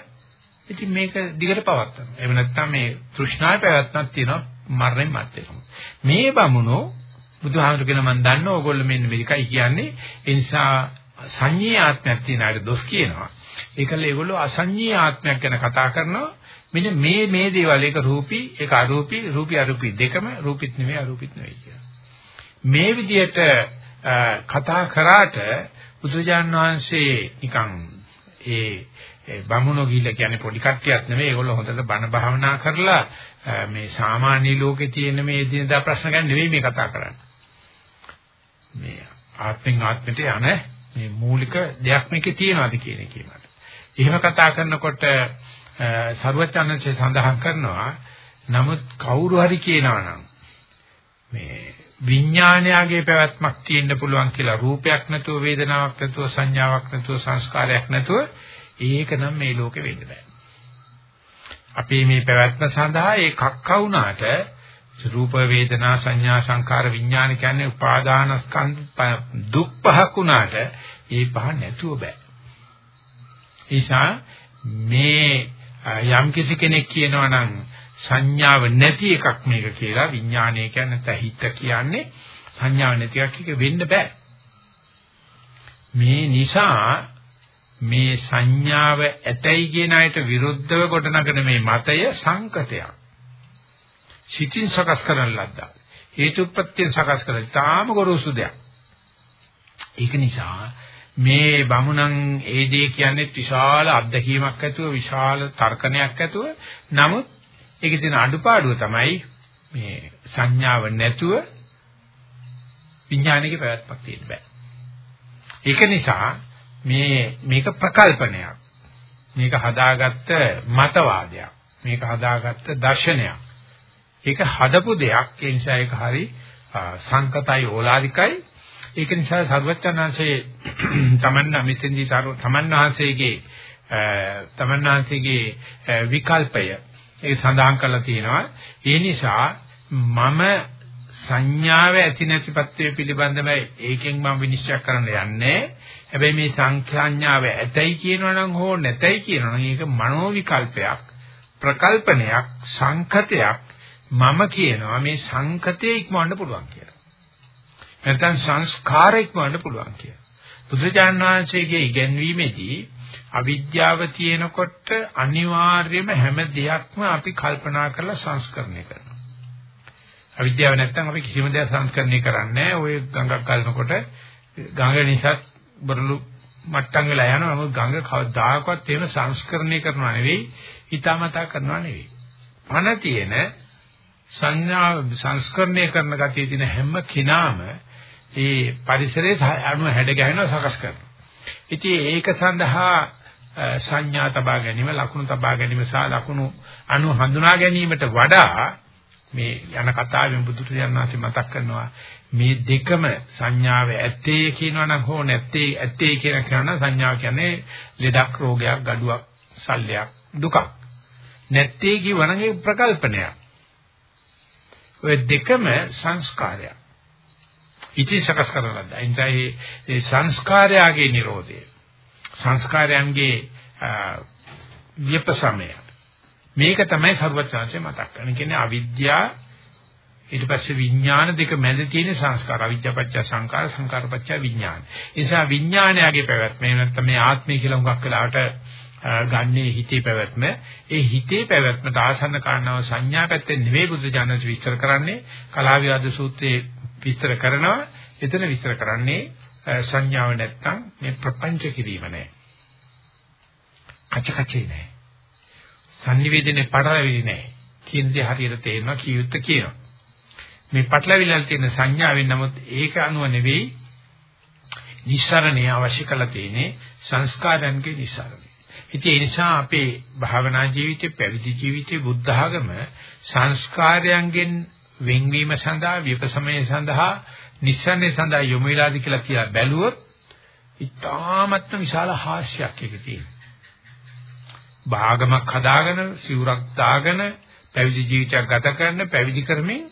ඉතින් මේක දිගට පවත්වනවා. එහෙම නැත්නම් මේ තෘෂ්ණාවේ පැවැත්මක් තියෙනවා මරණයෙන් මත්තේ. මේ බමුණෝ බුදුහාමුදුරගෙන මම දන්නවා ඕගොල්ලෝ මෙන්න මේකයි කියන්නේ. ඒ නිසා සංඤී ආත්මයක් තියෙන අය දොස් කියනවා. ඒකල ඒගොල්ලෝ අසංඤී ආත්මයක් ගැන කතා කරනවා. මෙන්න මේ මේ දේවල් ඒක රූපී, ඒක අරූපී, රූපී අරූපී දෙකම රූපිත් නෙමෙයි අරූපිත් නෙමෙයි කියලා. මේ විදිහට කතා කරාට බුදුජාන් වහන්සේ නිකන් ඒ බමුණෝ ගිහිල්ලා කියන්නේ පොඩි කට්ටියක් නෙමෙයි ඒගොල්ලෝ හොඳට බණ භාවනා කරලා මේ සාමාන්‍ය ලෝකේ තියෙන මේ දිනදා ප්‍රශ්න ගැන නෙවෙයි මේ කතා කරන්නේ. මේ ආත්මෙන් ආත්මයට යන මේ මූලික දෙයක් මේකේ තියෙනවාද කියන එක කියනවා. එහෙම කතා කරනකොට සරුවචනන්සේ සඳහන් කරනවා නමුත් කවුරු හරි කියනවා නම් මේ විඥානයගේ පැවැත්මක් තියෙන්න පුළුවන් කියලා රූපයක් නැතුව වේදනාවක් නැතුව සංඥාවක් නැතුව සංස්කාරයක් නැතුව ඒක නම් මේ ලෝකෙ වෙන්න බෑ. අපි මේ පැවැත්ම සඳහා ඒ කක්ක වුණාට රූප වේදනා සංඥා සංකාර විඥාන කියන්නේ උපාදානස්කන්ධ දුක් පහක් වුණාට ඒ පහ නැතුව බෑ. ඒසා මේ යම් කිසි කෙනෙක් කියනවා නම් සංඥාව නැති එකක් මේක කියලා විඥානය කියන්නේ නැත්නම් හිත කියන්නේ සංඥාව නැති එකක් එක වෙන්න බෑ. මේ නිසා මේ සංඥාව ඇතයි කියන අයට විරුද්ධව ගොඩනගන මේ මතය සංකතයක්. සිතින් සකස් කරන ලද්දා. හේතුප්‍රත්‍යයෙන් සකස් කරලා තාම ගොරෝසු දෙයක්. ඒක නිසා මේ බමුණන් ඒ දේ කියන්නේ විශාල අත්දැකීමක් ඇතුව විශාල තර්කණයක් ඇතුව නමුත් ඒකේ තියෙන අඩුපාඩුව තමයි මේ සංඥාව නැතුව විඥානික පැවැත්මක් තියෙන්න බෑ. ඒක නිසා මේ මේක ප්‍රකල්පනයක්. මේක හදාගත්ත මතවාදයක්. මේක හදාගත්ත දර්ශනයක්. ඒක හදපු දෙයක්. ඒ නිසා ඒක හරි සංකතයි ඕලාරිකයි. ඒක නිසා සර්වචනංශයේ *clears throat* තමන්න මෙතෙන්දී තමන්වහන්සේගේ තමන්වහන්සේගේ විකල්පය ඒක සඳහන් කරලා තියෙනවා. ඒ නිසා මම සංඥාව ඇති නැතිපත්වයේ පිළිබඳව ඒකෙන් මම විනිශ්චය කරන්න යන්නේ. හැබැයි මේ සංඛ්‍යාඥාව ඇතයි කියනවනම් හෝ නැතයි කියනවනම් ඒක මනෝ විකල්පයක්, ප්‍රකල්පනයක්, සංකතයක්. මම කියනවා මේ සංකතේ ඉක්මවන්න පුළුවන් කියලා. නැත්නම් සංස්කාරය ඉක්මවන්න පුළුවන් කියලා. බුදුජාණන් වහන්සේගේ ඉගැන්වීමේදී අවිද්‍යාව තියෙනකොට අනිවාර්යයෙන්ම හැම දෙයක්ම අපි කල්පනා කරලා සංස්කරණය කරනවා. අවිද්‍යාව නැත්තම් අපි කිසිම දෙයක් සංස්කරණය කරන්නේ නැහැ. ඔය ගඟක් ගලනකොට ගඟ නිසා බරළු මට්ටම් වෙලා යනවා. නමුත් ගඟ කවදාකවත් එහෙම සංස්කරණය කරනවා නෙවෙයි, හිතාමතා කරනවා නෙවෙයි. පණ තියෙන සංඥා සංස්කරණය කරන ගතිය තියෙන හැම කෙනාම ඒ පරිසරයේ අණු හැඩ ගැහෙනවා සකස් කරනවා. ඉතින් ඒක සඳහා සංඥා තබා ගැනීම, ලකුණු තබා ගැනීම සහ ලකුණු අණු හඳුනා ගැනීමට වඩා මේ යන කතාවෙන් බුදුරජාණන්සේ මතක් කරනවා මේ දෙකම සංඥාව ඇත්තේ කියනවා නම් හෝ නැත්තේ ඇත්තේ කියන කරන සංඥාව කියන්නේ ලෙඩක් රෝගයක් gaduwak සල්ලයක් දුකක්. නැත්තේ කියවනගේ ප්‍රකල්පනයක්. ඔය දෙකම සංස්කාරයක්. ඉති සකස් කරන ලද්ද. එනිසා මේ සංස්කාරයගේ Nirodhe. සංස්කාරයන්ගේ විපසමය මේක තමයි සර්වචාන්සේ මතක් කරන්නේ. කියන්නේ අවිද්‍යාව ඊට පස්සේ විඥාන දෙක මැද තියෙන සංස්කාර අවිද්‍යාපච්ච සංකාර සංකාරපච්ච විඥාන. ඒ නිසා විඥානයගේ පැවැත්ම නැත්නම් මේ ආත්මය කියලා හුඟක් වෙලාවට ගන්නේ හිතේ පැවැත්ම. ඒ හිතේ පැවැත්මට ආසන්න කාරණාව සංඥා පැත්තෙන් නෙවෙයි බුදු ජානක විස්තර කරන්නේ. කලාවිවාද සූත්‍රයේ විස්තර කරනවා. එතන විස්තර කරන්නේ සංඥාව නැත්තම් මේ ප්‍රපංච කිරීම නෑ. කච කචේ නෑ. sannivedane පටලවිලි නෑ. කියන දේ හරියට තේරෙනවා කියුත් කියනවා. මේ පටලවිලල් තියෙන සංඥාවෙන් නමුත් ඒක අනුව නෙවෙයි නිස්සරණය අවශ්‍ය කරලා තියෙන්නේ සංස්කාරයන්ගේ නිස්සරණය. ඉතින් ඒ නිසා අපේ භාවනා ජීවිතේ පැවිදි ජීවිතේ බුද්ධ ආගම සංස්කාරයන්ගෙන් වෙන්වීම සඳහා විපසමය සඳහා නිස්සන්නේ සඳහා යොමු වෙලාද කියලා කියලා බැලුවොත් ඉතාමත්ම විශාල හාස්‍යයක් එක තියෙනවා. භාගමක් හදාගෙන සිවුරක් දාගෙන පැවිදි ජීවිතයක් ගත කරන පැවිදි කරමින්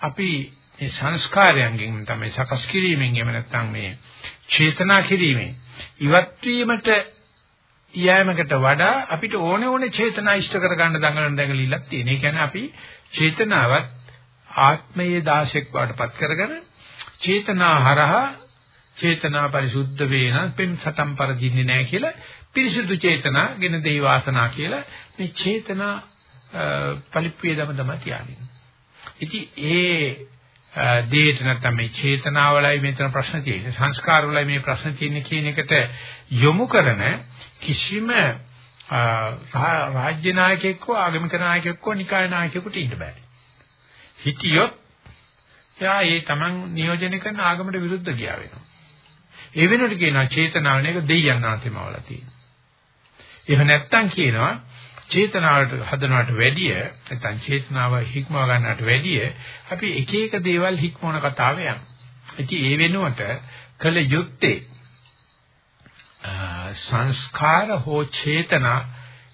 අපි මේ සංස්කාරයන්ගෙන් තමයි සකස් කිරීමෙන් එහෙම නැත්නම් මේ චේතනා කිරීමෙන් ඉවත් වීමට යෑමකට වඩා අපිට ඕනේ ඕනේ චේතනා ඉෂ්ට කර ගන්න දඟලන දඟලිල්ලක් තියෙන. ඒ කියන්නේ අපි චේතනාවත් ආත්මයේ දාශයක් වඩපත් කරගෙන චේතනා හරහා චේතනා පරිසුද්ධ වේන පෙම් සතම් පරදින්නේ නැහැ කියලා පිරිසුදු චේතනා ගෙන දෙයි වාසනා කියලා මේ චේතනා පරිප්පිය දම තමයි කියන්නේ. ඉතින් ඒ දේට නැත්නම් මේ චේතනාවලයි මෙතන ප්‍රශ්න තියෙන්නේ සංස්කාරවලයි මේ ප්‍රශ්න තියෙන්නේ කියන එකට යොමු කරන කිසිම රාජ්‍ය නායකයෙක්ව ආගමික නායකයෙක්ව නිකාය නායකයෙකුට ඉන්න බෑ. හිතියොත් එයා ඒ Taman නියෝජනය කරන ආගමට විරුද්ධ ගියා වෙනවා. ඒ වෙනුවට කියනවා චේතනාව නේක දෙයයන් ආතේමවල තියෙනවා. එහෙම නැත්තම් කියනවා චේතනාවට හදනවට වැඩිය නැත්නම් චේතනාව හික්මව ගන්නවට වැඩිය අපි එක එක දේවල් හික්මවන කතාව යනවා. ඉතින් ඒ වෙනුවට කළ යුත්තේ සංස්කාර හෝ චේතනා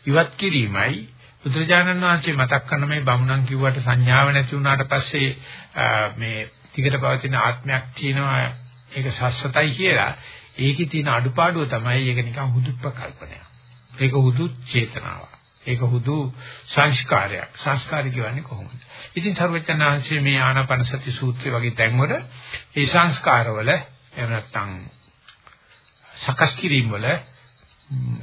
ඉවත් කිරීමයි බුදුරජාණන් වහන්සේ මතක් කරන මේ බමුණන් කිව්වට සංඥාව නැති වුණාට පස්සේ මේ ටිකට පවතින ආත්මයක් තියෙනවා ඒක සස්සතයි කියලා ඒකේ තියෙන අඩුපාඩුව තමයි ඒක නිකන් හුදු ප්‍රකල්පනයක්. ඒක හුදු චේතනාවක්. ඒක හුදු සංස්කාරයක්. සංස්කාරය කියන්නේ කොහොමද? ඉතින් සර්වඥාන්සේ මේ ආනාපාන සති සූත්‍රය වගේ තැන්වල ඒ සංස්කාරවල එහෙම නැත්නම් සකස් කිරීම වල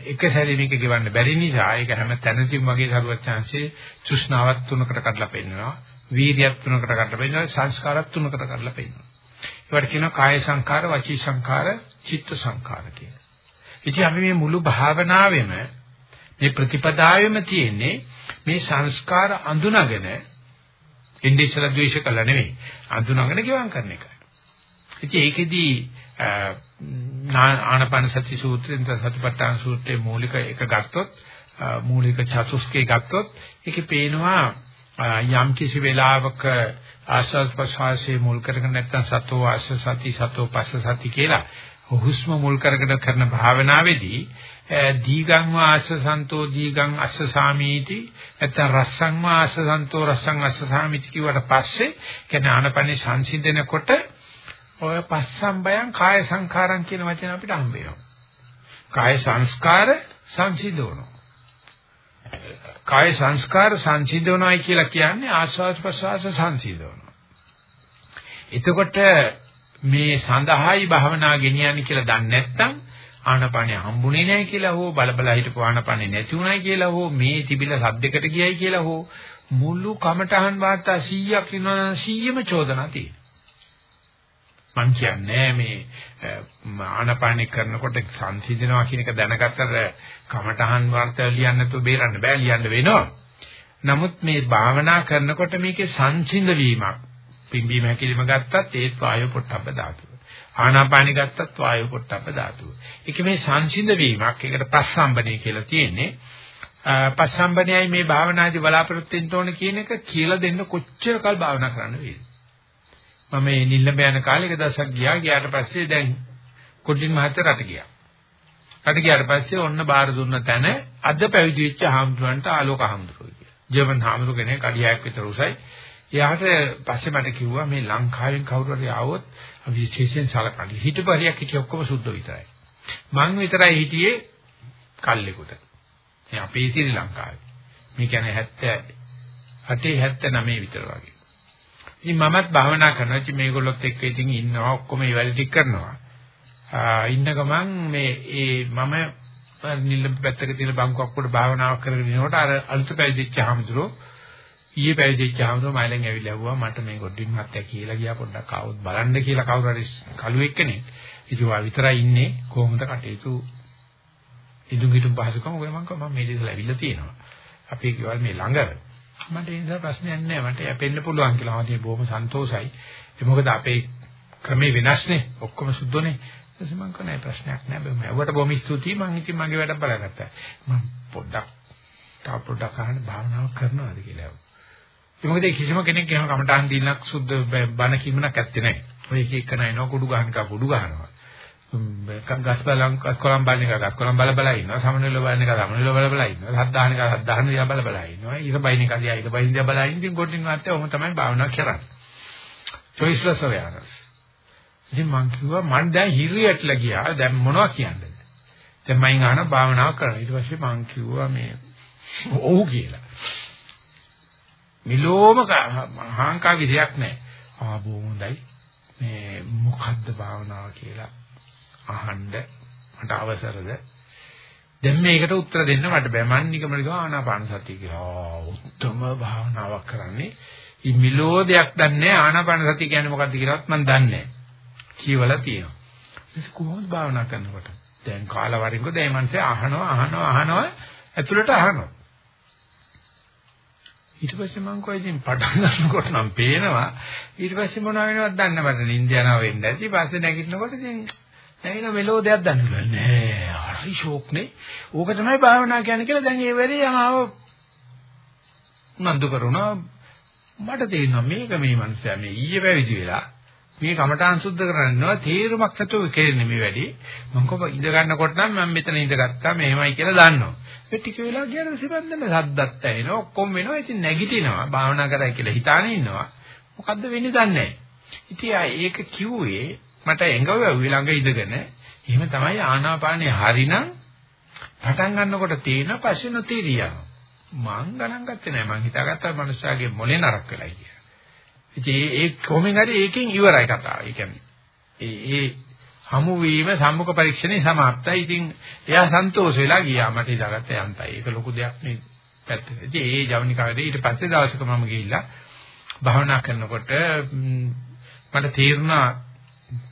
එක සැරේ මේක ගෙවන්න බැරි නිසා ඒක හැම තැනදීම වගේ සර්වඥාන්සේ තෘෂ්ණාවක් තුනකට කඩලා පෙන්නනවා. වීර්යයක් තුනකට කඩලා පෙන්නනවා. සංස්කාරයක් තුනකට කඩලා පෙන්නනවා. ඒවට කියනවා කාය සංකාර, වචී සංකාර, චිත්ත සංකාර කියලා. ඉතින් අපි මේ මුළු භාවනාවෙම මේ ප්‍රතිපදාවෙම තියෙන්නේ මේ සංස්කාර අඳුනගෙන ඉන්දිය ඉස්සලා ද්වේෂ කළා නෙවෙයි. අඳුනගෙන ගෙවම් කරන එක. ඉතින් ඒකෙදී ආනපන සති සූත්‍රයෙන් සතිපට්ඨාන සූත්‍රයේ මූලික එක ගත්තොත් මූලික චතුස්කේ ගත්තොත් ඒකේ පේනවා යම් කිසි වෙලාවක ආස්වාද ප්‍රසවාසයේ මුල් කරගෙන නැත්නම් සතෝ ආස්ස සති සතෝ පස්ස සති කියලා හුස්ම මුල් කරගෙන කරන භාවනාවේදී දීගං වාස්ස සන්තෝ දීගං අස්ස සාමීති නැත්නම් රස්සං වාස්ස සන්තෝ රස්සං අස්ස සාමීති කියවට පස්සේ කියන ආනපනේ සංසිඳනකොට ඔය පස්සම්බයං කාය සංඛාරං කියන වචන අපිට හම්බ වෙනවා. කාය සංස්කාර සංසිඳවනවා. කාය සංස්කාර සංසිඳවනවායි කියලා කියන්නේ ආස්වාද ප්‍රසවාස සංසිඳවනවා. එතකොට මේ සඳහායි භාවනා ගෙනියන්නේ කියලා දන්නේ නැත්නම් ආනපනේ හම්බුනේ නැහැ කියලා හෝ බලබලා හිටපු ආනපනේ නැති උනායි කියලා හෝ මේ තිබිලා සද්දයකට ගියයි කියලා හෝ මුළු කමටහන් වාර්තා 100ක් ඉන්නවා 100ම චෝදනා තියෙනවා. මං කියන්නේ මේ ආනපානෙ කරනකොට සංසිඳනවා කියන එක දැනගත්තට කමඨහන් වාර්තා ලියන්න නැතුව බේරන්න බෑ ලියන්න වෙනවා. නමුත් මේ භාවනා කරනකොට මේකේ සංසිඳ වීමක් පිම්බීම හැකිලිම ගත්තත් ඒත් වායු පොට්ටබ්බ ධාතුව. ආනාපානි ගත්තත් වායු පොට්ටබ්බ ධාතුව. ඒක මේ සංසිඳ වීමක්. ඒකට පස්සම්බනේ කියලා තියෙන්නේ. පස්සම්බනයයි මේ භාවනාදී බලාපොරොත්තු වෙන්න ඕන කියන එක කියලා දෙන්න කොච්චර කල් භාවනා කරන්න වේද? මම මේ නිල්ලඹ යන කාලේ එක දවසක් ගියා. ගියාට පස්සේ දැන් කොටින් මහත්තයා රට ගියා. රට ගියාට පස්සේ ඔන්න බාර දුන්න තැන අද පැවිදි වෙච්ච හාමුදුරන්ට ආලෝක හාමුදුරුවෝ කියලා. ජර්මන් හාමුදුරු කෙනෙක් අඩියක් විතර උසයි. එයාට පස්සේ මට කිව්වා මේ ලංකාවෙන් කවුරු හරි ආවොත් විශේෂයෙන් සලකන්නේ. හිටපරියක් හිටිය ඔක්කොම සුද්ධ විතරයි. මං විතරයි හිටියේ කල්ලෙකුට. මේ අපේ ශ්‍රී ලංකාවේ. මේ කියන්නේ 78 79 විතර වගේ. ඉතින් මමත් භාවනා කරනවා. ඉතින් මේගොල්ලොත් එක්ක ඉතින් ඉන්නවා ඔක්කොම ඒ වැඩ ටික කරනවා. ඉන්න ගමන් මේ ඒ මම නිල්ල පැත්තක තියෙන බංකුවක් උඩ භාවනාවක් කරගෙන ඉනකොට අර අලුත පැවිදිච්ච හාමුදුරුවෝ ඊයේ පැවිදිච්ච හාමුදුරුවෝ මයිලෙන් ඇවිල්ලා ඇහුවා මට මේ ගොඩින් මහත්තයා කියලා ගියා පොඩ්ඩක් ආවොත් බලන්න කියලා කවුරු හරි කළුවෙක් කෙනෙක්. ඉතින් වා විතරයි ඉන්නේ කොහොමද කටයුතු ඉදුම් හිටුම් පහසුකම් ඔය මම මම මේ දේශල ඇවිල්ලා තියෙනවා. අපේ ගෙවල් මේ ළඟ. මට ඒ නිසා ප්‍රශ්නයක් නැහැ. මට යපෙන්න පුළුවන් කියලා. මම බොහොම සන්තෝසයි. ඒ මොකද අපේ ක්‍රමේ වෙනස්නේ. ඔක්කොම සුද්ධෝනේ. ඊටසේ මම කනේ ප්‍රශ්නයක් නැහැ. මම ඇව්වට බොහොම ස්තුතියි. මම ඉතින් මගේ වැඩ බලාගත්තා. මම පොඩ්ඩක් තා පොඩ්ඩක් අහන්න භාවනාව කරනවාද කියලා. ඒ මොකද කිසිම කෙනෙක් එහෙම කමටහන් දීලක් සුද්ධ බණ කීමනක් ඇත්තේ නැහැ. ඔය එක එක නයිනෝ කුඩු ගහනක කුඩු ගහනවා. ගස් බලන් කොළම් බලන එක ගස් කොළම් බල බල ඉන්නවා. සමනල බලන එක සමනල බල බල ඉන්නවා. සද්දාහන එක සද්දාහන දිහා බල බල ඉන්නවා. ඊට බයින් එක දිහා ඊට බයින් දිහා බල ඉඳින් කොටින් වාත්තේ ඔහොම තමයි භාවනා කරන්නේ. Choiceless awareness. ඉතින් මං කිව්වා මං දැන් හිරියටලා ගියා. දැන් මොනවද කියන්නේ? දැන් මයින් ආන භාවනාව කරනවා ඊට පස්සේ මං කිව්වා මේ ඔව් කියලා. මිලෝම හාංකා විදියක් නැහැ. ආ බොහොම හොඳයි. මේ මොකද්ද භාවනාව? කියලා. අහන්න මට අවසරද? දැන් මේකට උත්තර දෙන්න මට බෑ. මන් නිකමල ගා ආනාපාන සතිය කියලා. උත්තම භාවනාවක් කරන්නේ. ඉ මිලෝදයක් දන්නේ ආනාපාන සතිය කියන්නේ මොකක්ද කියලාත් මම දන්නේ කියවලා තියෙනවා. ඒක කොහොමද භාවනා කරනකොට? දැන් කාලවරින්කෝ දැන් මනසේ අහනවා අහනවා අහනවා ඇතුළට අහනවා. ඊට පස්සේ මම කොයිදින් පටන් ගන්නකොට නම් පේනවා. ඊට පස්සේ මොනව වෙනවද දන්නේ මට. නිින්ද යනවා වෙන්න ඇති. පස්සේ නැගිටිනකොට ඉතින් නැහින මෙලෝ දෙයක් දන්නේ නෑ හරි ෂෝක් නේ ඕක තමයි භාවනා කියන්නේ කියලා දැන් ඒ වෙලේ යමාව නන්දු කරුණා මට තේරෙනවා මේක මේ මනුස්සයා මේ ඊයේ පැවිදි වෙලා මේ කමඨාන් සුද්ධ කරනවා තේරුමක් නැතුව කෙරෙන්නේ මේ වැඩි. මම කොහොම ඉඳ ගන්නකොට නම් මම මෙතන ඉඳගත්තා මෙහෙමයි කියලා දන්නවා. ඒ ටික වෙලා ගියන සිබන්දන සද්දත් ඇහෙනවා ඔක්කොම වෙනවා. ඉතින් නැගිටිනවා. භාවනා කරයි කියලා හිතාන ඉන්නවා. මොකද්ද වෙන්නේ දන්නේ නැහැ. ඉතින් ඒක කිව්වේ මට එංගව ළඟ ඉඳගෙන එහෙම තමයි ආනාපානේ හරිනම් පටන් ගන්නකොට තේන පස්සේ නොතේරියා මං ගණන් ගත්තේ නැහැ මං හිතාගත්තා මනුස්සයාගේ මොලේ නරක වෙලයි කියලා ඉතින් ඒ කොහොමද හරි ඒකෙන් ඉවරයි කතාව. ඒ කියන්නේ ඒ ඒ හමු වීම සම්මුඛ පරීක්ෂණේ સમાප්තයි. ඉතින් එයා සන්තෝෂ වෙලා ගියා මට ඉඳගත්ත යන්තයි. ඒක ලොකු දෙයක් නේ පැත්තට. ඉතින් ඒ ජවනිකාවේදී ඊට පස්සේ දවසක මම ගිහිල්ලා භාවනා කරනකොට මට තීරණා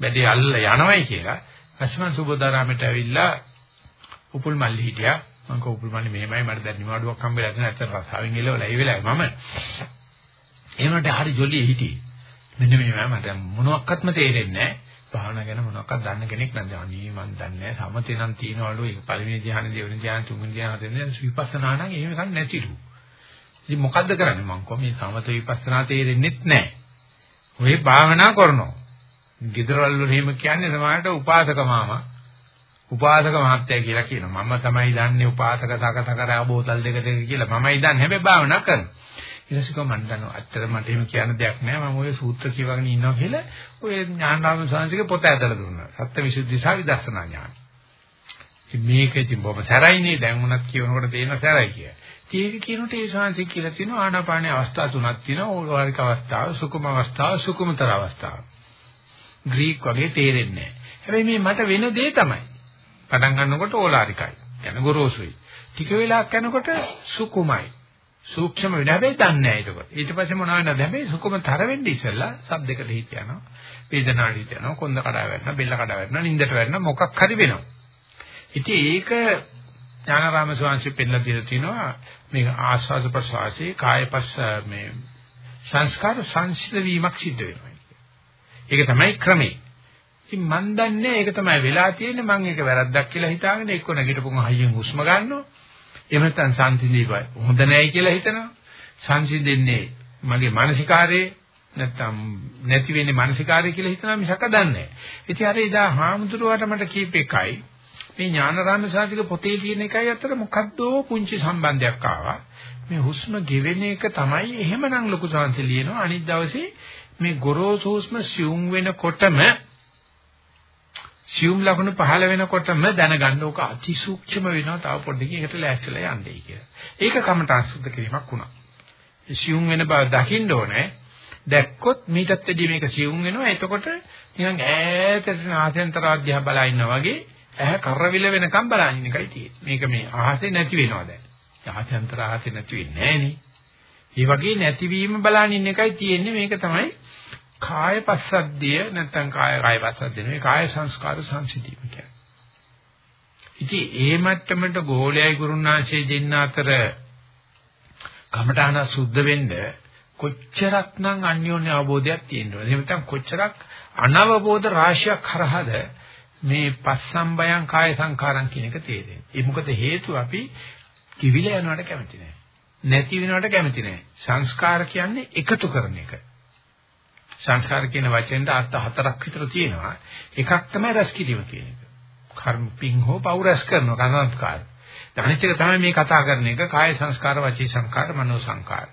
වැඩේ අල්ල යනවයි කියලා. පස්සේ සුබෝධාරාමයට ඇවිල්ලා උපුල් මල්ලි හිටියා. මම කෝ උපුල් මල්ලි මෙහෙමයි මට දැන් නිවාඩුවක් හම්බෙලා නැත්නම් රසාවෙන් එළවලා ඒ වෙලාවේ මම ඒනට හරි ජොලිය හිටියේ. මෙන්න මේ මට මොනවත්ක්වත්ම තේරෙන්නේ නැහැ. භාවනා ගැන මොනවක්වත් දන්න කෙනෙක් නැද්ද? අනේ මන් දන්නේ නැහැ. සමතේ නම් තියනවලු ඒක පළවෙනි ධ්‍යාන, දෙවෙනි ධ්‍යාන, තුන්වෙනි ධ්‍යාන දෙන්නේ විපස්සනා නම් එහෙම කන් නැතිලු. ඉතින් මොකද්ද කරන්නේ මං කොහොම මේ සමත විපස්සනා තේරෙන්නෙත් නැහැ. ඔය භාවනා කරනවා. ගෙදරවල එහෙම කියන්නේ සමහරට උපාසක මාමා උපාසක මහත්තයා කියලා කියනවා. මම තමයි දන්නේ උපාසක තකතකරා බෝතල් දෙක දෙක කියලා. මමයි දන්නේ. හැබැයි භාවනා කරනවා. ඊට පස්සේ මම දන්නවා අත්තර මට එහෙම කියන්න දෙයක් නැහැ මම ඔය සූත්‍ර කියවගෙන ඉන්නවා කියලා ඔය ඥානරාම සංසිකේ පොත ඇදලා දුන්නා සත්‍ය විසුද්ධි සහ විදර්ශනා ඥාන ඉතින් මේක ඉතින් බොහොම සැරයිනේ දැන් උනත් කියනකොට තේරෙන සැරයි කිය. ඒක කියනකොට ඒ සංසික කියලා තියෙනවා ආනාපානයේ අවස්ථා තුනක් තියෙනවා ඕලාරික අවස්ථාව සුකුම අවස්ථාව සුකුමතර අවස්ථාව ග්‍රීක වගේ තේරෙන්නේ නැහැ හැබැයි මේ මට වෙන දේ තමයි පටන් ගන්නකොට ඕලාරිකයි යන ගොරෝසුයි ටික වෙලාවක් යනකොට සුකුමයි සූක්ෂම වෙන හැබැයි දන්නේ නැහැ ඒක. ඊට පස්සේ මොනව වෙනවද හැබැයි සුකුමතර වෙන්නේ ඉස්සෙල්ලා සද්දකට හිත යනවා. වේදනාවට හිත යනවා. කොන්ද කඩා වැටෙනවා, බෙල්ල කඩා වැටෙනවා, නින්දට වැටෙනවා මොකක් හරි වෙනවා. ඉතින් ඒක ඥානාරාම ස්වාමීන් පෙන්නලා දීලා තිනවා මේක ආස්වාද ප්‍රසවාසයේ කායපස්ස මේ සංස්කාර සංසිඳ වීමක් සිද්ධ වෙනවා. ඒක තමයි ක්‍රමේ. ඉතින් මන් දන්නේ ඒක තමයි වෙලා තියෙන්නේ මම ඒක වැරද්දක් කියලා හිතාගෙන එක්ක නැගිටපුම හයියෙන් හුස්ම ගන්නවා. එහෙම නැත්නම් සංසිඳීපයි හොඳ නැහැ කියලා හිතනවා. සංසිඳෙන්නේ මගේ මානසිකාරයේ නැත්තම් නැති වෙන්නේ මානසිකාරය කියලා හිතනවා මිසක දන්නේ නැහැ. ඉතින් අර එදා හාමුදුරුවාට මට කීප එකයි මේ ඥානරාම සාධික පොතේ තියෙන එකයි අතර මොකද්දෝ පුංචි සම්බන්ධයක් ආවා. මේ හුස්ම ගෙවෙන එක තමයි එහෙමනම් ලොකු සංසි ලියනවා අනිත් දවසේ මේ ගොරෝසු හුස්ම සියුම් වෙනකොටම සියුම් ලකුණු පහළ වෙනකොටම දැනගන්න ඕක අතිසූක්ෂම වෙනවා තව පොඩ්ඩකින් ඒකට ලෑස්තිලා යන්නයි කියලා. ඒක කමටහන් සුද්ධ කිරීමක් වුණා. සියුම් වෙන බව දකින්න ඕනේ. දැක්කොත් මීටත් වැඩිය මේක සියුම් වෙනවා. එතකොට නිකන් ඈතට ආසෙන්තර අධ්‍යා බලා ඉන්නා වගේ ඇහැ කරවිල වෙනකම් බලන්න එකයි තියෙන්නේ. මේක මේ අහසේ නැති වෙනවා දැන්. ආසෙන්තර අහසේ නැති වෙන්නේ නැහැ නේ. වගේ නැතිවීම බලන්න ඉන්න එකයි තියෙන්නේ. මේක තමයි කාය පස්සද්ධිය නැත්නම් කාය කාය පස්සද්ධිය නෙවෙයි කාය සංස්කාර සංසිඳීම කියන්නේ. ඉතින් ඒ මට්ටමට ගෝලයයි ගුරුනාංශයේ දෙන්න අතර කමඨාන සුද්ධ වෙන්න කොච්චරක්නම් අන්‍යෝන්‍ය අවබෝධයක් තියෙනවද? එහෙම නැත්නම් කොච්චරක් අනවබෝධ රාශියක් හරහාද මේ පස්සම්බයං කාය සංඛාරම් කියන එක තේරෙන්නේ. ඒ මොකද හේතුව අපි කිවිල යනවට කැමති නැහැ. නැති වෙනවට කැමති නැහැ. සංස්කාර කියන්නේ එකතු කරන එක. සංස්කාර කියන වචෙන්ට අර්ථ හතරක් විතර තියෙනවා. එකක් තමයි රැස් කිරීම කියන එක. කර්ම පිං හෝ පව් රැස් කරනවා කර්මස්කාර. අනිත් එක තමයි මේ කතා කරන එක කාය සංස්කාර වචී සංස්කාර මනෝ සංස්කාර.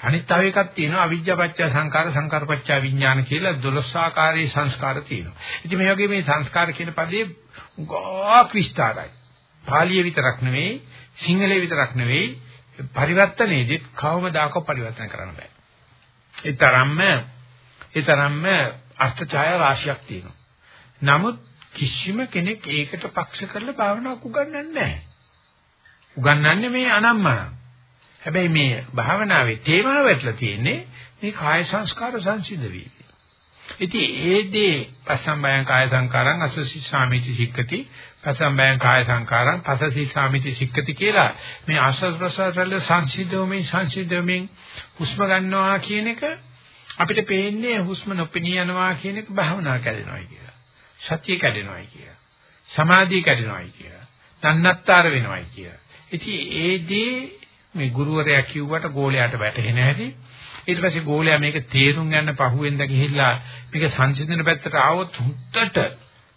අනිත් තව එකක් තියෙනවා අවිජ්ජාපච්චය සංස්කාර සංකාරපච්චය විඥාන කියලා 12 ආකාරයේ සංස්කාර තියෙනවා. ඉතින් මේ වගේ මේ සංස්කාර කියන පදේ ගොක් විස්තරයි. පාලිය විතරක් නෙවෙයි සිංහලයේ විතරක් නෙවෙයි පරිවර්තනයේදී කවමදාක පරිවර්තන කරන්න බෑ. ඒ තරම්ම ඒ තරම්ම අර්ථචාය රාශියක් තියෙනවා. නමුත් කිසිම කෙනෙක් ඒකට පක්ෂ කරලා භාවනාවක් උගන්වන්නේ නැහැ. උගන්වන්නේ මේ අනම්මන. හැබැයි මේ භාවනාවේ තේමාව වැටලා තියෙන්නේ මේ කාය සංස්කාර සංසිද්ධ වීම. ඉතින් ඒ දේ පසම්බයං කාය සංකාරං අසසි සාමිති සික්කති පසම්බයං කාය සංකාරං පසසි සාමිති සික්කති කියලා මේ ආස්වාද ප්‍රසාරවල සංසිද්ධෝමේ සංසිද්ධෝමේ හුස්ම ගන්නවා කියන එක අපිට පේන්නේ හුස්ම නොපෙනී යනවා කියන එක භාවනා කරනවායි කියලා. සතිය කැඩෙනවායි කියලා. සමාධිය කැඩෙනවායි කියලා. තන්නත්තර වෙනවායි කියලා. ඉතින් ඒදී මේ ගුරුවරයා කිව්වට ගෝලයාට වැටහෙන්නේ නැහැටි. ඊට පස්සේ ගෝලයා මේක තේරුම් ගන්න පහුවෙන්ද ගිහිල්ලා මේක සංසිඳන පැත්තට ආවොත් හුත්තට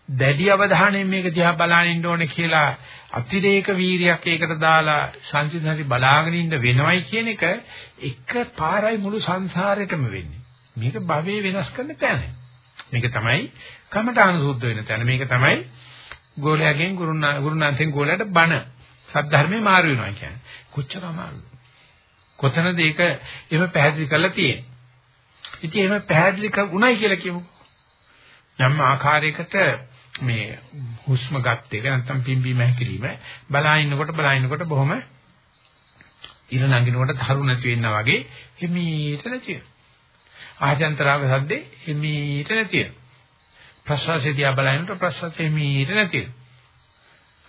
දැඩි අවධානයෙන් මේක දිහා බලන ඉන්න ඕනේ කියලා අතිරේක වීරියක් ඒකට දාලා සංසිඳනරි බලාගෙන ඉන්න වෙනවයි කියන එක එක පාරයි මුළු සංසාරෙටම වෙන්නේ. මේක භවයේ වෙනස් කරන තැන. මේක තමයි කමඨාන සුද්ධ වෙන තැන. මේක තමයි ගෝලයාගෙන් ගුරුනා ගුරුනාන්තෙන් ගෝලයට බණ සද්ධර්මේ මාරු වෙනවා කියන්නේ. කොච්චර අමාරුද? කොතනද ඒක එහෙම පැහැදිලි කරලා තියෙන්නේ? ඉතින් එහෙම පැහැදිලි වුණයි කියලා කියමුකෝ. යම් ආකාරයකට මේ හුස්ම ගන්න එක නැත්නම් පිම්බීම හැකිලිම බලා ඉන්නකොට බලා ඉන්නකොට බොහොම ඉර නගිනකොට තරු නැති වෙනා වගේ හිමීට නැති වෙනවා. ආජන්තරාග සද්දේ හිමීට නැති වෙනවා. ප්‍රසවාසය දිහා බලනකොට ප්‍රසවාසය හිමීට නැති වෙනවා.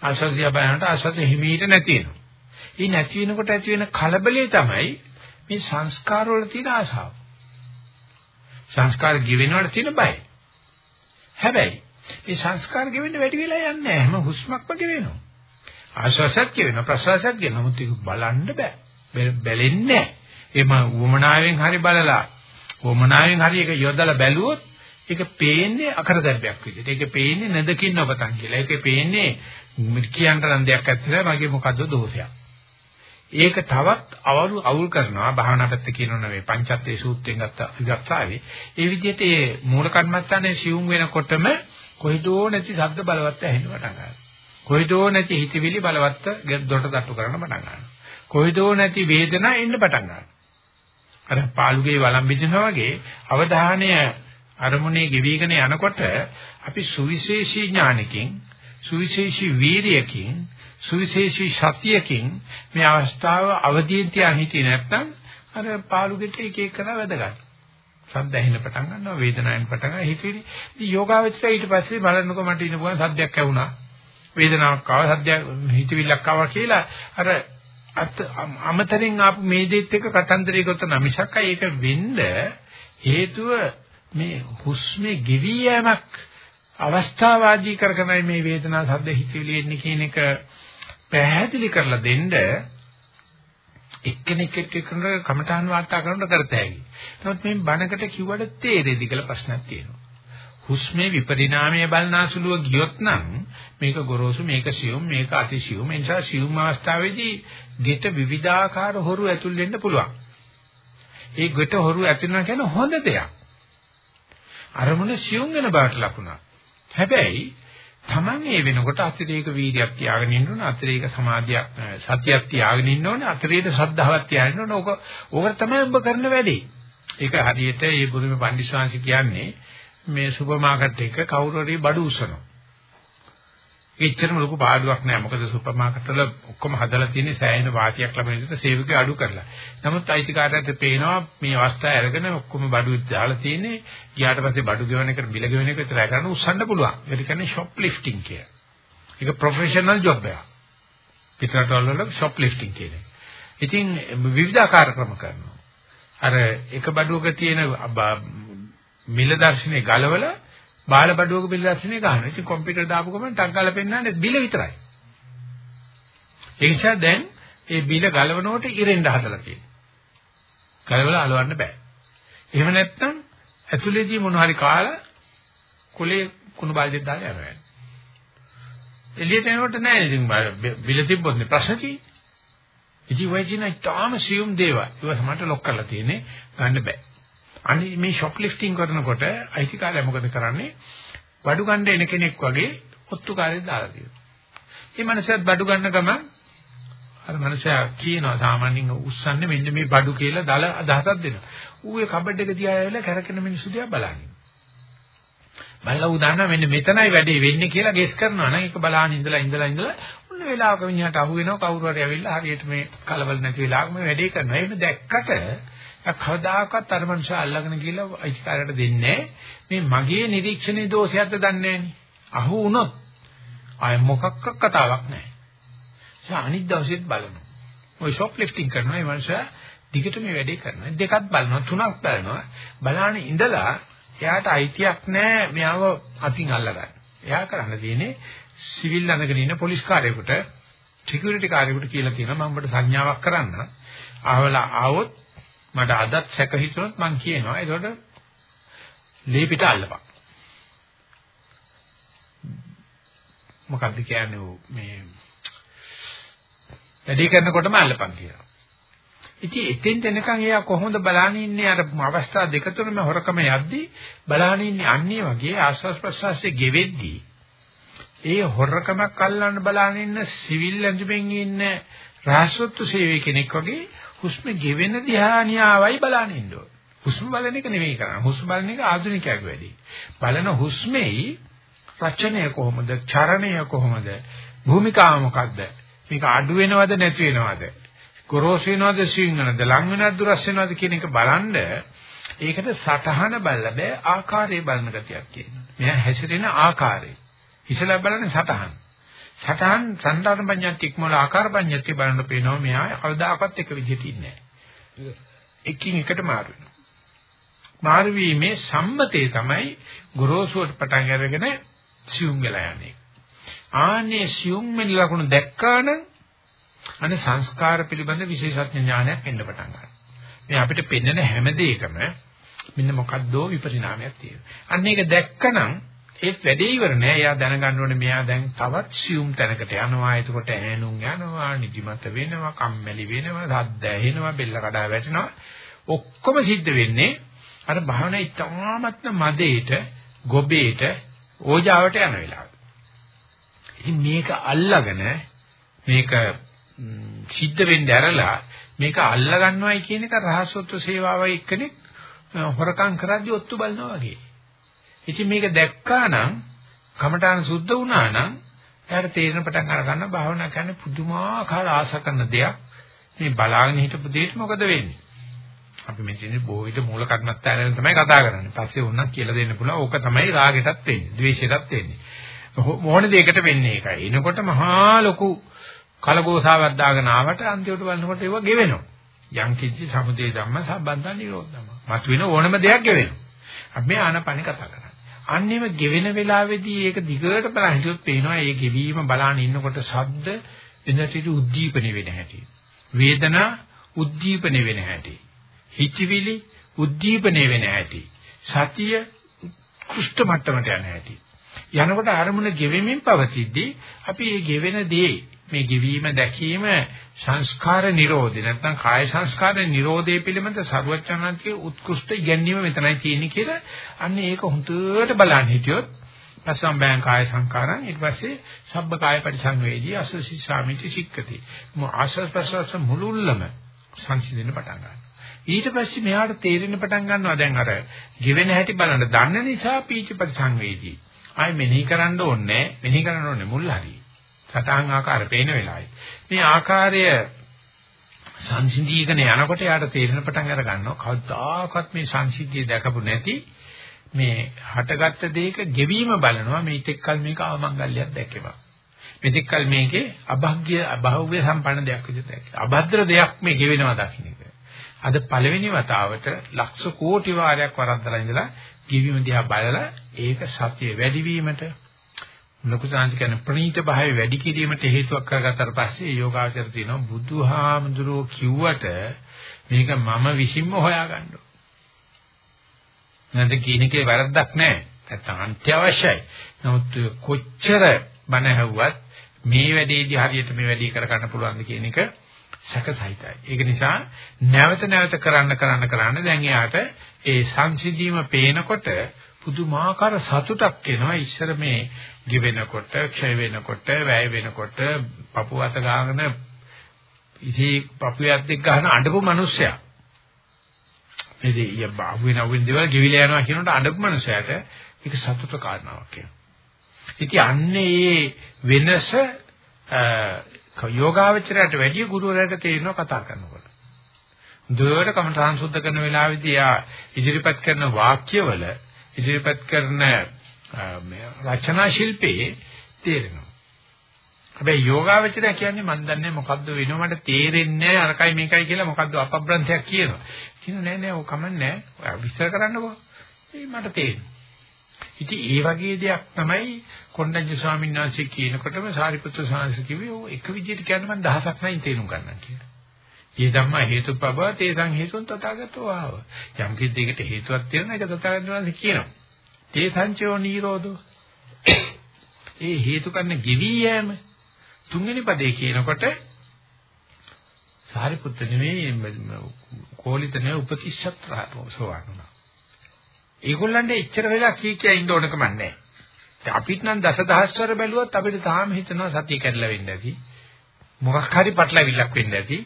ආශ්වාසය දිහා බලනකොට ආශ්වාසය හිමීට නැති වෙනවා. මේ නැති වෙනකොට ඇති වෙන කලබලේ තමයි මේ සංස්කාර වල තියෙන ආශාව. සංස්කාර ගෙවෙනවට තියෙන බය. හැබැයි මේ සංස්කාර ගෙවෙන්න වැඩි වෙලා යන්නේ නැහැ. හැම හුස්මක්ම ගෙවෙනවා. ආශ්වාසයක් ගෙවෙනවා ප්‍රශ්වාසයක් ගෙවෙනවා. මොකද ඒක බලන්න බෑ. බැලෙන්නේ නැහැ. එම වමනාවෙන් හරි බලලා වමනාවෙන් හරි ඒක යොදලා බැලුවොත් ඒක පේන්නේ අකරදැබ්බයක් විදිහට. ඒක පේන්නේ නැදකින් ඔබතන් කියලා. ඒක පේන්නේ කියන්න නම් දෙයක් ඇත්තද මගේ මොකද්ද දෝෂයක්. ඒක තවත් අවුල් අවුල් කරනවා භාවනා පැත්ත කියනෝ නෙවෙයි පංචත්තේ සූත්‍රයෙන් ගත්ත විගස්සාවේ. ඒ විදිහට මේ මූල කර්මස්ථානයේ සියුම් වෙනකොටම කොහිදෝ නැති ශබ්ද බලවත් ඇහෙන්න පටන් ගන්නවා. කොහිදෝ නැති හිතවිලි බලවත් දොට තට්ටු කරන්න පටන් ගන්නවා. කොහිදෝ නැති වේදනා එන්න පටන් ගන්නවා. අර පාළුගේ වළම් බිඳිනවා වගේ අවධානය අරමුණේ ගෙවිගෙන යනකොට අපි සුවිශේෂී ඥානකින් සුවිශේෂී වීරියකින් සුවිශේෂී ශක්තියකින් මේ අවස්ථාව අවදීන් තියා හිටියේ නැත්නම් අර පාළුගෙට එක එක කරලා වැද ගන්න. සද්ද ඇහෙන්න පටන් ගන්නවා වේදනාවෙන් පටන් ගන්නවා හිතෙන්නේ. ඉතින් යෝගාවචරය ඊට පස්සේ බලන්නකො මට ඉන්න පුළුවන් සද්දයක් ඇහුණා. වේදනාවක් ආවා සද්දයක් හිතවිල්ලක් ආවා කියලා අර අත් අමතරින් ආපු මේ දෙත් එක කතන්දරය ගොතන මිසක් ඒක වෙන්න හේතුව මේ හුස්මේ ගෙවි යෑමක් අවස්ථාවාදී කරගෙනයි මේ වේදනා සද්ද හිතවිලි එන්නේ කියන එක පැහැදිලි කරලා දෙන්න එක්කෙනෙක් එක්කෙනෙක් කමඨාන් වාර්තා කරනකොට කරත හැකි. නමුත් මේ බණකට කිව්වට තේරෙදි කියලා ප්‍රශ්නක් තියෙනවා. හුස්මේ විපරිණාමය බලනාසුලුව ගියොත් නම් මේක ගොරෝසු මේක සියුම් මේක අතිසියුම් ඒ නිසා සියුම් අවස්ථාවේදී ගෙට විවිධාකාර හොරු ඇතුල් වෙන්න පුළුවන්. ඒ ගෙට හොරු ඇතුල් වෙනවා කියන්නේ හොඳ දෙයක්. අරමුණ සියුම් වෙන බවට ලකුණක්. හැබැයි Taman ඒ වෙනකොට අතිරේක වීර්යයක් තියාගෙන ඉන්න ඕන අතිරේක සමාධියක් සතියක් තියාගෙන ඉන්න ඕන අතිරේක ශ්‍රද්ධාවක් තියාගෙන ඉන්න ඕන ඕක ඕක තමයි ඔබ කරන වැඩේ. ඒක හරියට මේ බුදුම පඬිස්වාංශ කියන්නේ මේ සුපර් මාකට් එක කවුරු හරි බඩු උස්සනවා. එච්චරම ලොකු පාඩුවක් නෑ. මොකද සුපර් මාකට් වල ඔක්කොම හදලා තියෙන්නේ සෑහෙන වාසියක් ලැබෙන විදිහට සේවකයෝ අඩු කරලා. නමුත් අයිතිකාරයන්ට පේනවා මේ අවස්ථාව අරගෙන ඔක්කොම බඩු දාලා තියෙන්නේ. ගියාට පස්සේ බඩු ගෙවන එකට බිල ගෙවන එක විතරයි කරන්න උස්සන්න පුළුවන්. ඒක කියන්නේ ෂොප් ලිෆ්ටිං කිය. ඒක ප්‍රොෆෙෂනල් ජොබ් එකක්. පිටරටවල වල ෂොප් ලිෆ්ටිං කියන්නේ. ඉතින් විවිධාකාර ක්‍රම කරනවා. අර එක බඩුවක තියෙන මිල දර්ශනේ ගලවලා බාල බඩුවක බිල දර්ශනේ ගන්නවා. ඉතින් කම්පියුටර් දාපු ගමන් ටක් ගාලා පෙන්නන්නේ බිල විතරයි. ඒ නිසා දැන් ඒ බිල ගලවනකොට ඉරෙන්ඩ හදලා තියෙනවා. ගලවලා අලවන්න බෑ. එහෙම නැත්නම් ඇතුලේදී මොන හරි කාලා කුලේ කුණු බාල්දියක් දාලා යනවා. එළියට එනකොට නෑ ඉතින් බිල තිබ්බොත් නේ ප්‍රශ්න තියෙන්නේ. ඉතින් ඔය කියන තාම සියුම් දේවල්. ඒවා සමහරට ලොක් කරලා තියෙන්නේ ගන්න බෑ. අනිත් මේ ෂොප් ලිෆ්ටිං කරනකොට අයිතිකාරය මොකද කරන්නේ? බඩු ගන්න එන කෙනෙක් වගේ ඔත්තුකාරයෙක් දාලා තියෙනවා. මේ මනුස්සයත් බඩු ගන්න ගමන් අර මනුස්සයා කියනවා සාමාන්‍යයෙන් උස්සන්නේ මෙන්න මේ බඩු කියලා දල අදහසක් දෙනවා. ඌ ඒ කබඩ් එක තියා ඇවිල්ලා කැරකෙන මිනිස්සු දිහා බලන්නේ. බලලා ඌ දන්නා මෙන්න මෙතනයි වැඩේ වෙන්නේ කියලා ගෙස් කරනවා නම් ඒක බලාන ඉඳලා ඉඳලා ඉඳලා ඔන්න වෙලාවක මිනිහට අහු වෙනවා කවුරු හරි ඇවිල්ලා හරියට මේ කලබල නැති වෙලාවක මේ වැඩේ කරනවා. එහෙම දැක්කට කවදාකවත් අර මනුස්සයා අල්ලගෙන ගිහලා අයිතිකාරයට දෙන්නේ මේ මගේ නිරීක්ෂණයේ දෝෂයක්ද දන්නේ නැහැ අහු වුණොත් ආය මොකක්ක කතාවක් නැහැ. ඒ අනිත් දවසෙත් බලනවා. ඔය ෂොප් ලිෆ්ටිං කරනවා ඒ මනුස්සයා දිගට මේ වැඩේ කරනවා. දෙකක් බලනවා තුනක් බලනවා. බලාන ඉඳලා එයාට අයිතියක් නැහැ මෙයාව අතින් අල්ලගන්න. එයා කරන්න තියෙන්නේ සිවිල් ළඟගෙන ඉන්න පොලිස් කාර්යයකට සිකියුරිටි කාර්යයකට කියලා කියනවා මම ඔබට සංඥාවක් කරන්න. ආවලා ආවොත් මට අදත් සැක හිතුනොත් මං කියනවා ඒකට ලේ පිට අල්ලපන්. මොකක්ද කියන්නේ මේ වැඩි කරනකොටම අල්ලපන් කියලා. ඉතින් එතෙන්ට එනකන් එයා කොහොමද බලන්නේ ඉන්නේ අර අවස්ථා දෙක තුනම හොරකම යද්දී බලන්නේ ඉන්නේ අන්නේ වගේ ආස්වාස් ප්‍රසවාසයේ ගෙවෙද්දී ඒ හොරකමක් අල්ලන්න බලන්නේ ඉන්න සිවිල් ඇඳුමින් ඉන්න රාජසොත්තු සේවය කෙනෙක් වගේ හුස්ම ගෙවෙන ධානියාවයි බලන්න ඉන්න ඕන. හුස්ම බලන එක නෙවෙයි කරන්නේ. හුස්ම බලන එක ආධුනිකයෙක් වැඩි. බලන හුස්මෙයි රචනය කොහොමද? චරණය කොහොමද? භූමිකාව මොකද්ද? මේක අඩු වෙනවද නැති වෙනවද? ගොරෝසු වෙනවද සිං වෙනවද? ලං වෙනවද දුරස් වෙනවද කියන එක බලන්න ඒකට සටහන බලලා බෑ ආකාරය බලන ගතියක් කියනවා. මෙයා හැසිරෙන ආකාරය. ඉතලා බලන්නේ සටහන. සටහන් සංදාන පඤ්ඤාති ඉක්මවල ආකාර පඤ්ඤාති බලන්න පේනවා මෙහා කවදාකවත් එක විදිහට ඉන්නේ නැහැ. එකින් එකට මාරු වෙනවා. මාරු වීමේ සම්මතේ තමයි ගොරෝසුවට පටන් අරගෙන සියුම් වෙලා යන්නේ. ආන්නේ සියුම් වෙන ලකුණු දැක්කාන අනේ සංස්කාර පිළිබඳ විශේෂඥ ඥානයක් එන්න පටන් ගන්නවා. මේ අපිට පෙන්වන හැම දෙයකම මෙන්න මොකද්දෝ විපරිණාමයක් තියෙනවා. අන්න ඒක දැක්කනම් ඒත් වැඩේ ඉවර නෑ. එයා දැනගන්න ඕනේ මෙයා දැන් තවත් සියුම් තැනකට යනවා. එතකොට ඈනුම් යනවා, නිදිමත වෙනවා, කම්මැලි වෙනවා, සද්ද ඇහෙනවා, බෙල්ල කඩා වැටෙනවා. ඔක්කොම සිද්ධ වෙන්නේ අර භාවනා ඉතාමත්ම මදේට, ගොබේට, ඕජාවට යන වෙලාවට. ඉතින් මේක අල්ලගෙන මේක සිද්ධ වෙන්න ඇරලා මේක අල්ල ගන්නවයි කියන එක රහසොත්තු සේවාවයි එක්කෙනෙක් හොරකම් කරද්දී ඔත්තු බලනවා වගේ. ඉතින් මේක දැක්කා නම් කමඨාන සුද්ධ වුණා නම් එයාට තේරෙන පටන් අර ගන්න භාවනා කියන්නේ පුදුමාකාර ආශ කරන දෙයක්. මේ බලාගෙන හිටපු දෙයට මොකද වෙන්නේ? අපි මේ කියන්නේ බොහෝ විට මූල කර්මත්තායන තමයි කතා කරන්නේ. පස්සේ උන්නක් කියලා දෙන්න පුළුවන්. ඕක තමයි රාගෙටත් වෙන්නේ, ද්වේෂෙටත් වෙන්නේ. මොන දෙයකට වෙන්නේ ඒකයි. එනකොට මහා ලොකු කලගෝසාවක් දාගෙන ආවට අන්තිමට බලනකොට ඒව ගෙවෙනවා. යම් කිසි සමුදේ ධම්ම සම්බන්ධ නිරෝධම. මත වෙන ඕනම දෙයක් ගෙවෙනවා. අපි මේ ආනපන කතා කරන්නේ. අන්නේම ගෙවෙන වෙලාවේදී ඒක දිගට බලන් හිටියොත් පේනවා ඒ ගෙවීම බලන ඉන්නකොට ශබ්ද එනටිට උද්දීපන වෙන හැටි. වේදනා උද්දීපන වෙන හැටි. හිතවිලි උද්දීපන වෙන හැටි. සතිය කුෂ්ඨ මට්ටමට යන හැටි. යනකොට අරමුණ ගෙවෙමින් පවතිද්දී අපි මේ ගෙවෙන දේ මේ ගෙවීම දැකීම සංස්කාර නිරෝධය. නැත්නම් කාය සංස්කාර නිරෝධය පිළිබඳ සර්වචනන්තියේ උත්කෘෂ්ඨ ඉගැන්වීම මෙතනයි තියෙන්නේ කියලා අන්න ඒක හුදුට බලන්න හිටියොත් පස්සම්බයං කාය සංකාරං ඊට පස්සේ සබ්බ කාය පරිසංවේදී අසසි සාමිති සික්කති මො ආශ්‍රස් ප්‍රසවාස මුලුල්ලම සංසිඳෙන්න පටන් ගන්නවා. ඊට පස්සේ මෙයාට තේරෙන්න පටන් ගන්නවා දැන් අර ගෙවෙන හැටි බලන්න දන්න නිසා පීච පරිසංවේදී. ආයි මෙනෙහි කරන්න ඕනේ මෙනෙහි කරන්න ඕනේ මුල් හරියි. සටහන් ආකාර පේන වෙලාවයි. මේ ආකාරය සංසිඳීගෙන යනකොට යාට තේරෙන පටන් අර ගන්නවා කවදාකවත් මේ සංසිද්ධිය දැකපු නැති මේ හටගත්ත දෙයක ගෙවීම බලනවා මේ ඉතෙක්කල් මේක ආමංගල්‍යයක් දැක්කේවා. මෙතෙක්කල් මේකේ අභාග්‍ය අභෞව්‍ය සම්පන්න දෙයක් විදිහට දැක්කේ. අභද්‍ර දෙයක් මේ ගෙවෙනවා දකින්න එක. අද පළවෙනි වතාවට ලක්ෂ කෝටි වාරයක් වරද්දලා ඉඳලා ගෙවීම දිහා බලලා ඒක සත්‍ය වැඩිවීමට ලොකු සාංශ කියන ප්‍රණීත භාවය වැඩි කිරීමට හේතුවක් කරගත්තාට පස්සේ යෝගාචර තියෙනවා බුදුහාමුදුරුවෝ කිව්වට මේක මම විසින්ම හොයාගන්න ඕන. නැත්නම් කිනකේ වැරද්දක් නැහැ. නැත්නම් අත්‍යවශ්‍යයි. නමුත් කොච්චර බණ ඇහුවත් මේ වැඩේදී හරියට මේ වැඩේ කර ගන්න පුළුවන්ද කියන එක සැකසහිතයි. ඒක නිසා නැවත නැවත කරන්න කරන්න කරන්න දැන් එයාට ඒ සංසිද්ධීම පේනකොට පුදුමාකාර සතුටක් එනවා. ඉස්සර මේ ගිවෙනකොට, ක්ෂය වෙනකොට, වැය වෙනකොට, පපුව අත ගාගෙන ඉහි පපුවත් එක්ක ගහන අඬපු මිනිස්සයා. මේ දෙය බාහුවෙන අවුෙන් දේවල් ගෙවිලා යනවා කියනකොට අඬපු මිනිස්සයාට ඒක සතුට කාරණාවක් කියනවා. ඉතින් අන්නේ වෙනස යෝගාවචරයට වැඩි ගුරුවරයාට තේරෙනවා කතා කරනකොට. දුවර කමඨාන් සුද්ධ කරන වෙලාවේදී යා ඉදිරිපත් කරන වාක්‍යවල ඉදිරිපත් කරන රචනා ශිල්පයේ තේරෙනවා. හැබැයි යෝගාවචරය කියන්නේ මන් දන්නේ මොකද්ද වෙනව මට තේරෙන්නේ නැහැ අරකයි මේකයි කියලා මොකද්ද අපබ්‍රන්ථයක් කියනවා. කියන නෑ නෑ ඔය කමන්නේ නෑ. විස්තර කරන්නකෝ. ඒ මට තේරෙනවා. ඉතින් ඒ වගේ දෙයක් තමයි කොණ්ඩඤ්ඤ ස්වාමීන් වහන්සේ කියනකොටම සාරිපුත්‍ර සාංශ කිව්වේ ඔය එක විදිහට කියන්න මම දහසක් නැයින් තේරුම් ගන්නවා කියලා. ඒ ධම්ම හේතුපබව තේසං හේතුන් තථාගතෝ ආව. යම් කිසි දෙයකට හේතුවක් තියෙනවා ඒක තථාගතයන් වහන්සේ කියනවා. තේ සංචයෝ නිරෝධෝ. ඒ හේතු කරන ගෙවි යෑම තුන්වෙනි පදේ කියනකොට සාරිපුත්ත නෙමෙයි කෝලිත නෙවෙයි උපතිස්සත්‍රාතෝ සෝවන්නා. ඒගොල්ලන්ට එච්චර වෙලා කී කිය ඉන්න ඕනකම නැහැ. අපිට නම් දසදහස්වර බැලුවත් අපිට තාම හිතනවා සතිය කැඩලා වෙන්න ඇති. මොකක් හරි පටලවිල්ලක් වෙන්න ඇති.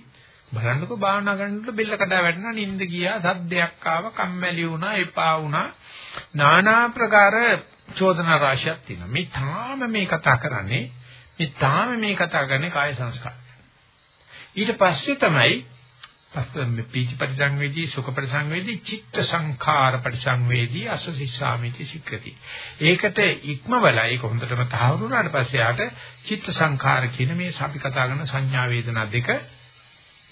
බලන්නකෝ භාවනා කරනකොට බෙල්ල කඩා වැටෙනවා නිින්ද ගියා සද්දයක් ආව කම්මැලි වුණා එපා වුණා. নানা ප්‍රකාර චෝදනා රාශියක් තියෙනවා. මේ තාම මේ කතා කරන්නේ මේ තාම මේ කතා කරන්නේ කාය සංස්කාර ඊට පස්සේ තමයි පස්සේ පීච පරිසංවේදී සුඛ පරිසංවේදී චිත්ත සංඛාර පරිසංවේදී අසසිස්සාමිති සික්කති. ඒකට ඉක්මවලා ඒක හොඳටම තහවුරු වුණාට පස්සේ ආට චිත්ත සංඛාර කියන මේ අපි කතා කරන සංඥා වේදනා දෙක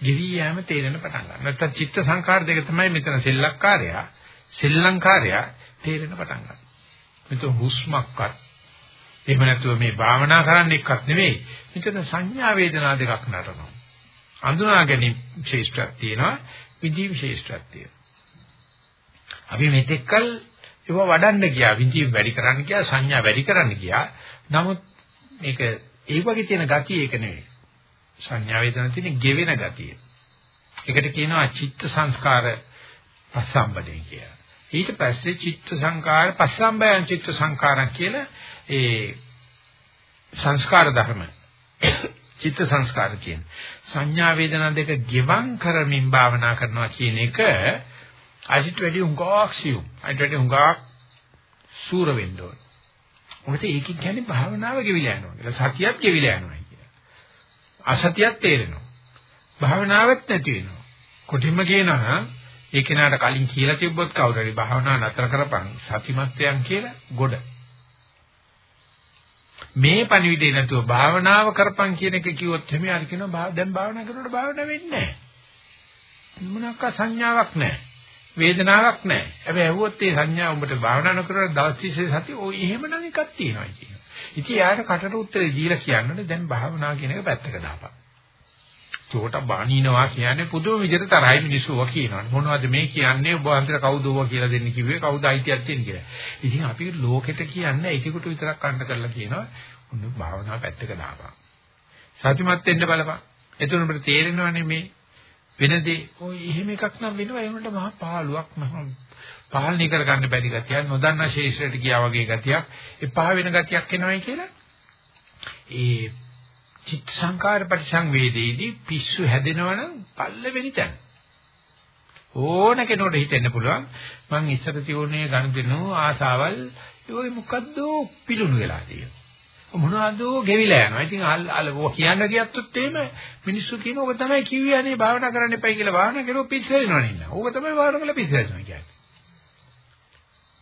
ගෙවි යෑම තේරෙන පටන් ගන්නවා. නැත්තම් චිත්ත සංකාර දෙක තමයි මෙතන සෙල්ලක්කාරයා, සෙල්ලංකාරයා තේරෙන පටන් ගන්නවා. මෙතන හුස්මක්වත් එහෙම නැතුව මේ භාවනා කරන්න එක්කත් නෙවෙයි. මෙතන සංඥා වේදනා දෙකක් නටනවා. අඳුනා ගැනීම ශේෂ්ඨයක් තියෙනවා, විදි විශේෂ්ඨයක් තියෙනවා. අපි මෙතෙක්කල් ඒව වඩන්න ගියා, විදි වැඩි කරන්න ගියා, සංඥා වැඩි කරන්න ගියා. නමුත් මේක ඒ වගේ තියෙන gati ඒක නෙවෙයි. සංඥා වේදනා තියෙන ගෙවෙන ගතිය. ඒකට කියනවා චිත්ත සංස්කාර පස්සම්බදේ කියලා. ඊට පස්සේ චිත්ත සංකාර පස්සම්බයං චිත්ත සංකාරං කියලා ඒ සංස්කාර ධර්ම *coughs* චිත්ත සංස්කාර කියන සංඥා වේදනා දෙක ගෙවම් කරමින් භාවනා කරනවා කියන එක අයිට වැඩි හුඟක් සියුම් අයිට වැඩි හුඟක් සූර වෙන්න ඕන. මොකද ඒකෙන් කියන්නේ භාවනාව ගෙවිලා යනවා කියලා සතියක් ගෙවිලා යනවා. අසතියක් තේරෙනවා. භාවනාවක් නැති වෙනවා. කොටින්ම කියනවා ඒ කෙනාට කලින් කියලා තිබ්බොත් කවුරු හරි භාවනාව නතර කරපන් සතිමත්යන් කියලා ගොඩ. මේ පණිවිඩේ නැතුව භාවනාව කරපන් කියන එක කිව්වොත් එමේ අර කියනවා දැන් භාවනා කරනකොට භාවනා වෙන්නේ නැහැ. මොනක්ක සංඥාවක් නැහැ. වේදනාවක් නැහැ. හැබැයි ඇහුවොත් ඒ සංඥා උඹට භාවනා නොකරන දවස් 30 සති ඔය එහෙමනම් එකක් තියෙනවා කියනවා. ඉතින් යාට කටට උත්තරේ දීලා කියන්නනේ දැන් භාවනා කියන එක පැත්තක දාපන්. චෝට බානිනවා කියන්නේ පුදුම විදිහට තරහයි මිනිස්සුව කියනවා. මොනවද මේ කියන්නේ ඔබ අන්තර කවුද ඔබ කියලා දෙන්න කිව්වේ කවුද අයිතියක් දෙන්නේ කියලා. ඉතින් අපි ලෝකෙට කියන්නේ ඒකෙකුට විතරක් කන්න කරලා කියනවා. උන්න භාවනාව පැත්තක දාපන්. සතිමත් වෙන්න බලපන්. එතකොට අපිට තේරෙනවානේ මේ වෙනදී ඔය එහෙම එකක් නම් වෙනවා ඒ වුණාට මහා පාළුවක් මහා පාලනය කරගන්න බැරි ගතියක් නොදන්නා ශේෂ්ත්‍රයට ගියා වගේ ගතියක් එපා වෙන ගතියක් එනවයි කියලා ඒ චිත්ත සංකාර පරිසංවේදීදී පිස්සු හැදෙනවනම් පල්ලෙවෙනි තැන ඕන කෙනෙකුට හිතෙන්න පුළුවන් මං ඉස්සර තියුනේ ගනුදෙනු ආසාවල් ඒ මොකද්ද පිලුණු වෙලා තියෙනවා මොනවද ගෙවිලා යනවා. ඉතින් අල් ඔය කියන්න ගියත්තොත් එහෙම මිනිස්සු කියන ඕක තමයි කිව්වේ අනේ භාවනා කරන්න එපයි කියලා භාවනා කරුවොත් පිස්සු වෙනවනේ ඉන්න. ඕක තමයි භාවනා කළා පිස්සු වෙනවා කියන්නේ.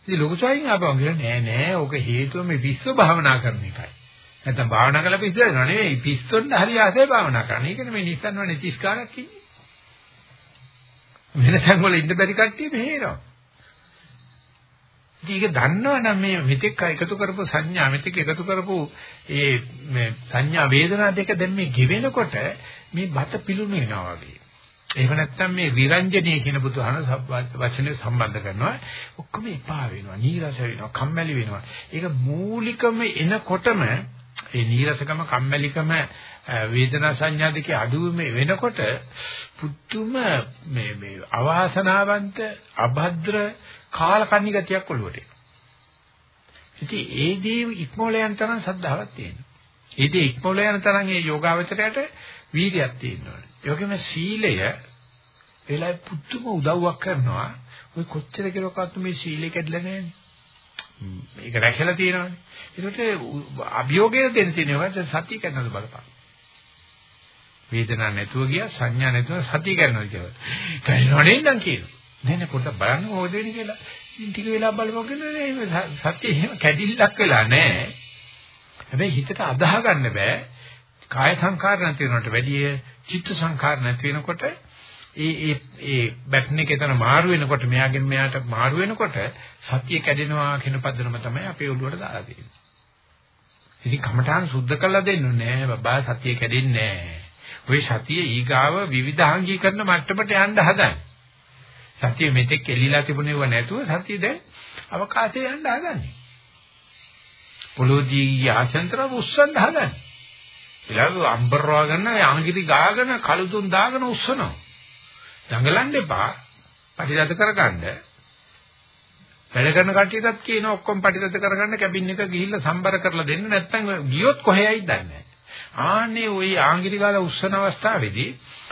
ඉතින් ලොකු සායින් ආපහු කියන්නේ නෑ නෑ ඕක හේතුව මේ පිස්සු භාවනා කරන එකයි. නැත්නම් භාවනා කළා පිස්සු වෙනවා නෙවෙයි පිස්සොන්ට හරි ආසයි භාවනා කරන්න. ඒකනේ මේ නිස්සන් වනේ 30 කාලක් ඉන්නේ. වෙන තැන් වල ඉන්න බැරි කට්ටිය මෙහෙනවා. ඉතින් ඒක දන්නවනම් මේ මෙතෙක් එකතු කරපු සංඥා මෙතෙක් එකතු කරපු ඒ මේ සංඥා වේදනා දෙක දැන් මේ ගෙවෙනකොට මේ බත පිලුණු වෙනවා වගේ. එහෙම නැත්නම් මේ විරංජනීය කියන බුදුහාම වචනේ සම්බන්ධ කරනවා ඔක්කොම එපා වෙනවා නීරස වෙනවා කම්මැලි වෙනවා ඒක මූලිකම එනකොටම ඒ නීරසකම කම්මැලිකම වේදනා සංඥා දෙකේ අඩුවීම වෙනකොට පුදුම මේ මේ අවාසනාවන්ත අභද්‍ර කාලකන්ණි ගතියක් ඔළුවට එනවා. ඉතින් ඒ දේ ඉක්මෝල යන තරම් සද්ධාවක් තියෙනවා. ඒ දේ ඉක්මෝල යන තරම් ඒ යෝගාවචරයට වීර්යයක් තියෙනවා. ඒකෙම සීලය එලයි පුදුම උදව්වක් කරනවා. ඔය කොච්චර කෙරුවක්වත් මේ සීලය කැඩලා නැහැ. මේක රැකලා තියෙනවානේ. ඒකට අභියෝගය දෙන්න තියෙනවා සතිය කරනද බලපන්. වේදනාවක් නැතුව ගියා සංඥා නැතුව සතිය කරනවා කියලා. කරනවනේ නම් කියනවා. නෑ නෑ පොඩ්ඩක් බලන්න මොකද වෙන්නේ කියලා. ඉතින් ටික වෙලා බලපුවගෙන නේ සත්‍ය එහෙම කැඩිල්ලක් වෙලා නෑ. හැබැයි හිතට අදාහ ගන්න බෑ. කාය සංකාර නැති වෙනකොට වැඩිය චිත්ත සංකාර නැති වෙනකොට ඒ ඒ ඒ බැටන් එක එතන මාරු වෙනකොට මෙයාගෙන් මෙයාට මාරු වෙනකොට සත්‍ය කැඩෙනවා කියන පදනම තමයි අපේ ඔළුවට දාලා තියෙන්නේ. ඉතින් කමඨාන් සුද්ධ කළා දෙන්න නෑ බබා සත්‍ය කැඩෙන්නේ නෑ. ওই සතිය ඊගාව විවිධාංගීකරණ මට්ටමට යන්න හදන්නේ. සතිය මෙතෙක් එලිලා තිබුණේව නැතුව සතිය දැන් අවකාශයේ යන්න හදන්නේ. පොළොදී ආචන්තර උස්සන්න හදන්නේ. ඊළඟ අම්බරවා ගන්න යාංගිරි ගාගෙන කලුතුන් දාගෙන උස්සනවා. දඟලන්න එපා. පරිදත කරගන්න. වැඩ කරන කට්ටියටත් කියන ඔක්කොම පරිදත කරගන්න කැබින් එක ගිහිල්ලා සම්බර කරලා දෙන්න නැත්නම් ගියොත් කොහෙයයිද දන්නේ නැහැ. ආන්නේ ওই ආංගිරි ගාලා උස්සන අවස්ථාවේදී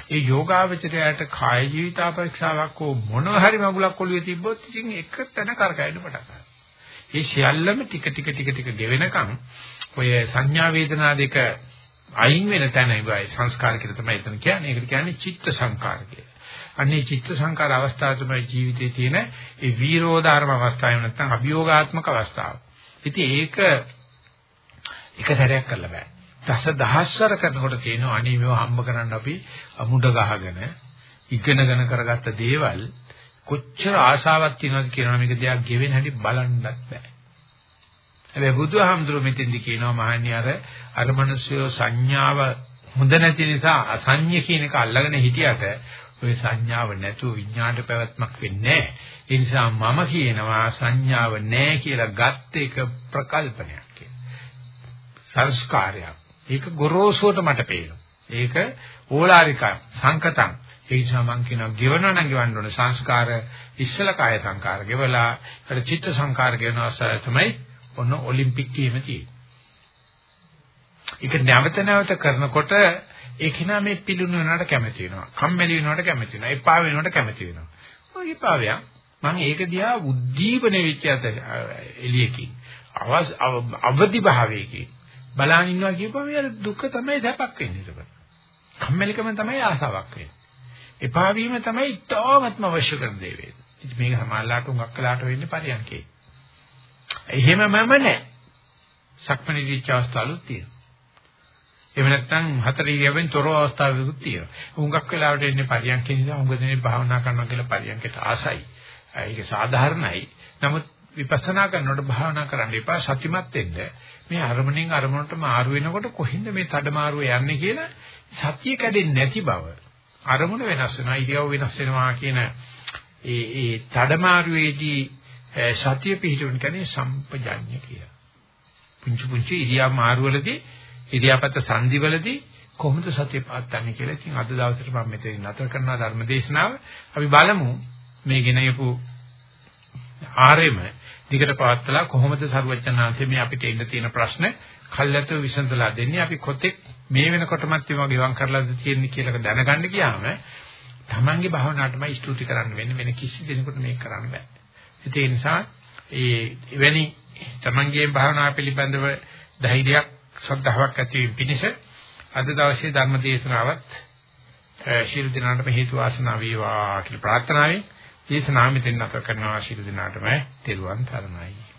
ඒ යෝගාවචරයට කාය ජීවිතාපේක්ෂාවක් හෝ මොනවා හරි මගුලක් ඔළුවේ තිබ්බොත් ඉතින් එක තැන කරකැවෙන්න පටන් ගන්නවා. ඒ සියල්ලම ටික ටික ටික ටික ගෙවෙනකම් ඔය සංඥා වේදනා දෙක අයින් වෙන තැන ඉවයි සංස්කාර කියලා තමයි එතන කියන්නේ. ඒකට කියන්නේ චිත්ත සංකාර කියලා. අන්නේ චිත්ත සංකාර අවස්ථාව තමයි ජීවිතයේ තියෙන ඒ විරෝධාර්ම අවස්ථාව නැත්නම් අභියෝගාත්මක අවස්ථාව. ඉතින් ඒක එක සැරයක් කරලා බෑ. දස දහස්වර කරනකොට තියෙනවා අනේ මේව හම්බ කරන්න අපි අමුඩ ගහගෙන ඉගෙනගෙන කරගත්ත දේවල් කොච්චර ආශාවක් තියෙනවද කියනවා මේක දෙයක් ගෙවෙන හැටි බලන්නත් බෑ. හැබැයි බුදුහාමුදුරුවෝ මෙතෙන්දි කියනවා මහන්නේ අර අර මිනිස්සු සංඥාව හොඳ නැති නිසා අසඤ්ඤ කියන එක අල්ලගෙන හිටියට ওই සංඥාව නැතුව විඥාණයට පැවැත්මක් වෙන්නේ නැහැ. ඒ නිසා මම කියනවා සංඥාව නැහැ කියලා ගත්ත එක ප්‍රකල්පනයක් කියලා. සංස්කාරයක්. ඒක ගොරෝසුවට මට පේනවා. ඒක ඕලාරික සංකතං. ඒ නිසා මම කියනවා ගෙවනවා නම් ගෙවන්න ඕනේ සංස්කාර ඉස්සල කාය සංකාර ගෙවලා ඊට චිත්ත සංකාර ගෙවනවා තමයි ඔන්න ඔලිම්පික් ටීම තියෙන්නේ. ඒක නැවත නැවත කරනකොට ඒක නා මේ පිළුණු වෙනවට කැමති වෙනවා. කම්මැලි වෙනවට කැමති වෙනවා. එපා වෙනවට කැමති වෙනවා. ඔය එපාවයක් මම ඒක දිහා උද්දීපන වෙච්ච එළියකින් අවදි භාවයකින් බලන් ඉන්නවා කියපුවම යාර දුක තමයි දැපක් වෙන්නේ ඒක. කම්මැලිකම තමයි ආසාවක් වෙන්නේ. එපා වීම තමයි ඉතාමත්ම අවශ්‍ය කරන දේ වෙන්නේ. ඉතින් මේක සමාල්ලාට උඟක් කළාට වෙන්නේ පරියන්කේ. එහෙමමම නැහැ. සක්මණේදීච්ච අවස්ථාවලුත් තියෙනවා. එහෙම නැත්නම් හතර ඉරියව්වෙන් තොරව අවස්ථාවකුත් තියෙනවා. හුඟක් වෙලාවට එන්නේ පරියන්කේ නිසා හුඟ දෙනේ භාවනා කරනවා කියලා පරියන්කේට ආසයි. ඒක සාධාරණයි. නමුත් විපස්සනා කරනකොට භාවනා කරන්න එපා සතිමත් වෙන්න. මේ අරමුණෙන් අරමුණට මාරු වෙනකොට කොහින්ද මේ තඩ මාරුව යන්නේ කියලා සතිය කැඩෙන්නේ නැති බව. අරමුණ වෙනස් වෙනවා, ඉරියව් වෙනස් වෙනවා කියන ඒ ඒ තඩ මාරුවේදී සතිය පිහිටුවන කියන්නේ සම්පජඤ්ඤ කියලා. පුංචි පුංචි ඉරියව් මාරුවලදී ඉරියාපත සංදිවලදී කොහොමද සතිය පාත්තන්නේ කියලා ඉතින් අද දවසට මම මෙතන නතර කරනවා ධර්ම දේශනාව. අපි බලමු මේ ගෙනයපු ආරෙම දිගට පවත්තලා කොහොමද සරුවචනාංශයේ මේ අපිට එන්න තියෙන ප්‍රශ්න කල්ැතව විසඳලා දෙන්නේ අපි කොතෙක් මේ වෙනකොටමත් ඒ වගේ වම් කරලාද තියෙන්නේ කියලා දැනගන්න ගියාම තමන්ගේ භාවනාවටමයි ස්තුති කරන්න වෙන්නේ වෙන කිසි දෙයකට මේක කරන්න බෑ. ඒ නිසා ඒ එවැනි තමන්ගේ භාවනාව පිළිබඳව ධෛර්යයක් ශ්‍රද්ධාවක් ඇති වීම පිණිස අද දවසේ ධර්ම දේශනාවත් ශිරු දිනාටම හේතු වාසනා වේවා කියලා ප්‍රාර්ථනාවෙන් දේශනාව මෙතෙන් අප කරනවා. ශිරු දිනාටම තෙරුවන් සරණයි